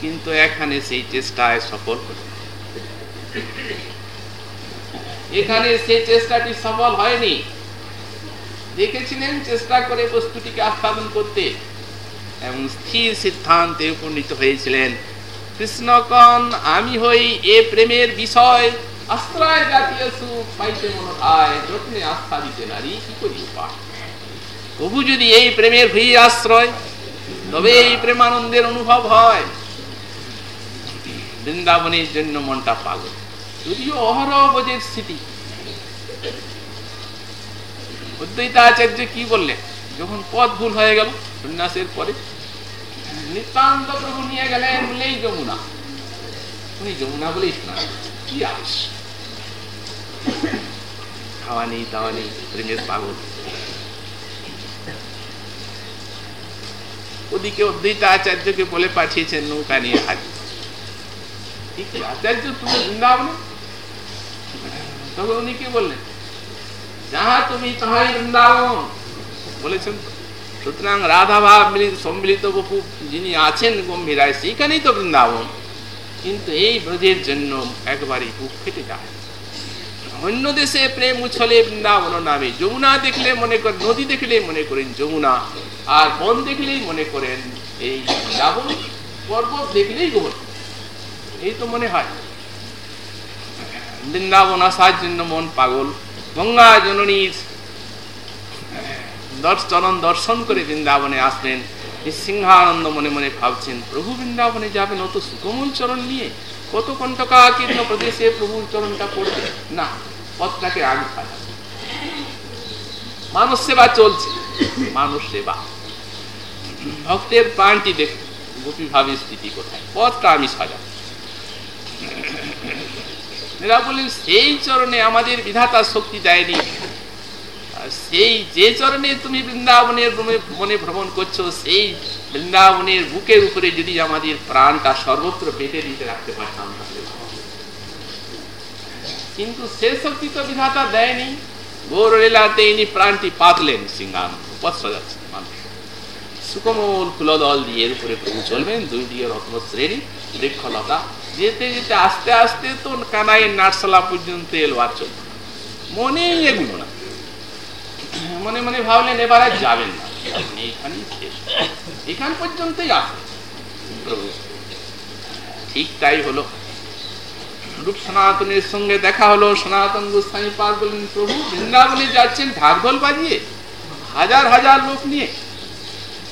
কিন্তু এখানে সেই চেষ্টায় সফল এখানে সেই চেষ্টাটি সফল হয়নি। দেখেছিলেন চেষ্টা করে বস্তুটিকে আস্বাদন করতে? এবং স্থির সিদ্ধান্তে উপনীত হয়েছিলেন। কৃষ্ণকন আমি হই এ প্রেমের বিষয়। আশ্রয় জাতীয় সুখ পাইতে মন হয় যত্নে আস্থা দিতে নারী কি করি উপায় প্রভু যদি এই প্রেমের হই আশ্রয়, তবে এই প্রেমানন্দের অনুভব হয়। বৃন্দাবনের জন্য মনটা পাগল। যদিও অহরহ বোঝের স্থিতি। অদ্বৈতাচার্য কি বললেন? যখন পথ ভুল হয়ে গেল, সন্ন্যাসের পরে নিতান্ত প্রভু নিয়ে গেলেন বলেই যমুনা। উনি যমুনা বলেই স্নান কি আস খাওয়া নেই, দাওয়া প্রেমের পাগল। ওদিকে অদ্বৈতা আচার্যকে বলে পাঠিয়েছেন নৌকা নিয়ে হাজির আচার্য তুমি বৃন্দাবনে? তবে উনি কি বললেন? যাহা তুমি তাহাই বৃন্দাবন, বলেছেন সুতরাং রাধা ভাব সম্মিলিত বপু যিনি আছেন গম্ভীরায়, সেইখানেই তো বৃন্দাবন। কিন্তু এই ব্রজের জন্য একবারই বুক ফেটে যায়। অন্য দেশে প্রেম উছলে বৃন্দাবন নামে, যমুনা দেখলে মনে করেন নদী দেখলে মনে করেন যমুনা, আর বন দেখলেই মনে করেন এই বৃন্দাবন, পর্বত দেখলেই গোবর। এই তো মনে হয়। বৃন্দাবন আসার জন্য মন পাগল, গঙ্গা জননীর চরণ দর্শন করে বৃন্দাবনে আসবেন সিংহানন্দ মনে মনে ভাবছেন, প্রভু বৃন্দাবনে যাবেন? অত সুকমল চরণ নিয়ে? কত কণ্টকাকীর্ণ প্রদেশে প্রভুর চরণটা পড়বে? না, পথটাকে আগে সাজা মানুষ সেবা চলছে। মানুষ সেবা? ভক্তের প্রাণটি দেখ গোপী ভাবের স্থিতি কোথায়? পথটা আমি সাজা সেই চরণে আমাদের বিধাতা শক্তি দেয়নি। সেই যে চরণে তুমি বৃন্দাবনের মনে ভ্রমণ করছ, সেই বৃন্দাবনের বুকের উপরে যদি আমাদের প্রাণটা সর্বত্র পেটে দিতে রাখতে পারতাম কিন্তু সে শক্তি তো বিধাতা দেয়নি। গৌর লীলাতে ইনি প্রাণটি পাতলেন সিংহান ফুলদল দিয়ে এর উপরে চলবেন, দুই দিকে বৃক্ষলতা। যেতে যেতে আস্তে আস্তে তো কানাইয়ের নাটশালা পর্যন্ত এলো আর চলবে। মনেই এগুলো না। মনে মনে ভাবলেন, এবার আর যাবেন না। আপনি শেষ এখান পর্যন্তই আসে প্রভু, ঠিক তাই হলো। রূপ সনাতনের সঙ্গে দেখা হলো। সনাতন গোস্বামী বললেন, প্রভু, বৃন্দাবনে যাচ্ছেন ঢাকঢোল বাজিয়ে, হাজার হাজার লোক নিয়ে।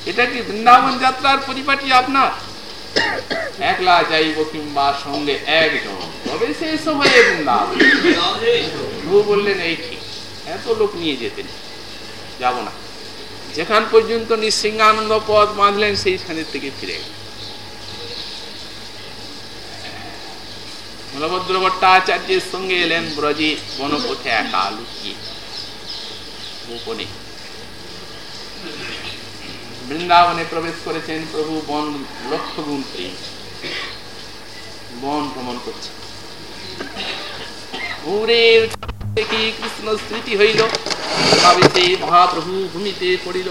এটা কি বৃন্দাবন যাত্রার পরিপাটি আপনার? একলা যাইব কিংবা সঙ্গে একজন। তবে সময়ে বৃন্দাবন। প্রভু বললেন, এই ঠিক, এত লোক নিয়ে যেতেন যাব না। যেখান পর্যন্ত নিঃসিংহানন্দ পদ বাঁধলেন, সেইখানের থেকে ফিরে গেলেন বলভদ্র ভট্টাচার্যের সঙ্গে এলেন ব্রজে, বনপথে একা লুকিয়ে। গোপনে। বৃন্দাবনে প্রবেশ করেছেন প্রভু বন লক্ষ গুণ প্রেম। বন ভ্রমণ করছে ভোরের দেখি কৃষ্ণ স্মৃতি হইল? মহাপ্রভু ভূমিতে পড়িল।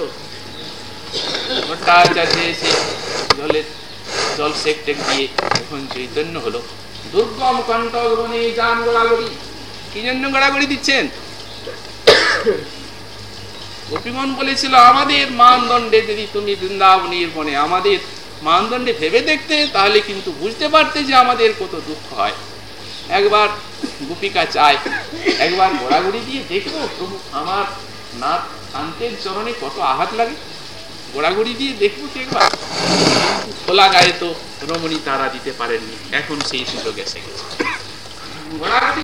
জল সেক টেক দিয়ে চৈতন্য হলো। দুর্গম গোড়াগড়ি। কি জন্য গোড়াগড়ি দিচ্ছেন? গোপীগণ বলেছিল, আমাদের মানদণ্ডে যদি তুমি বৃন্দাবনের বনে আমাদের মানদণ্ডে ভেবে দেখতে, তাহলে কিন্তু বুঝতে পারতে যে আমাদের কত দুঃখ হয়। একবার গোপিকা চায়, একবার গোড়াগুড়ি দিয়ে দেখো প্রভু, আমার নাথ শান্তের চরণে কত আঘাত লাগে। গোড়াগুড়ি দিয়ে দেখব কি একবার খোলা গায়ে তো রমণী তারা দিতে পারেননি। এখন সেই সুযোগ এসে গেছে। গোড়াগড়ি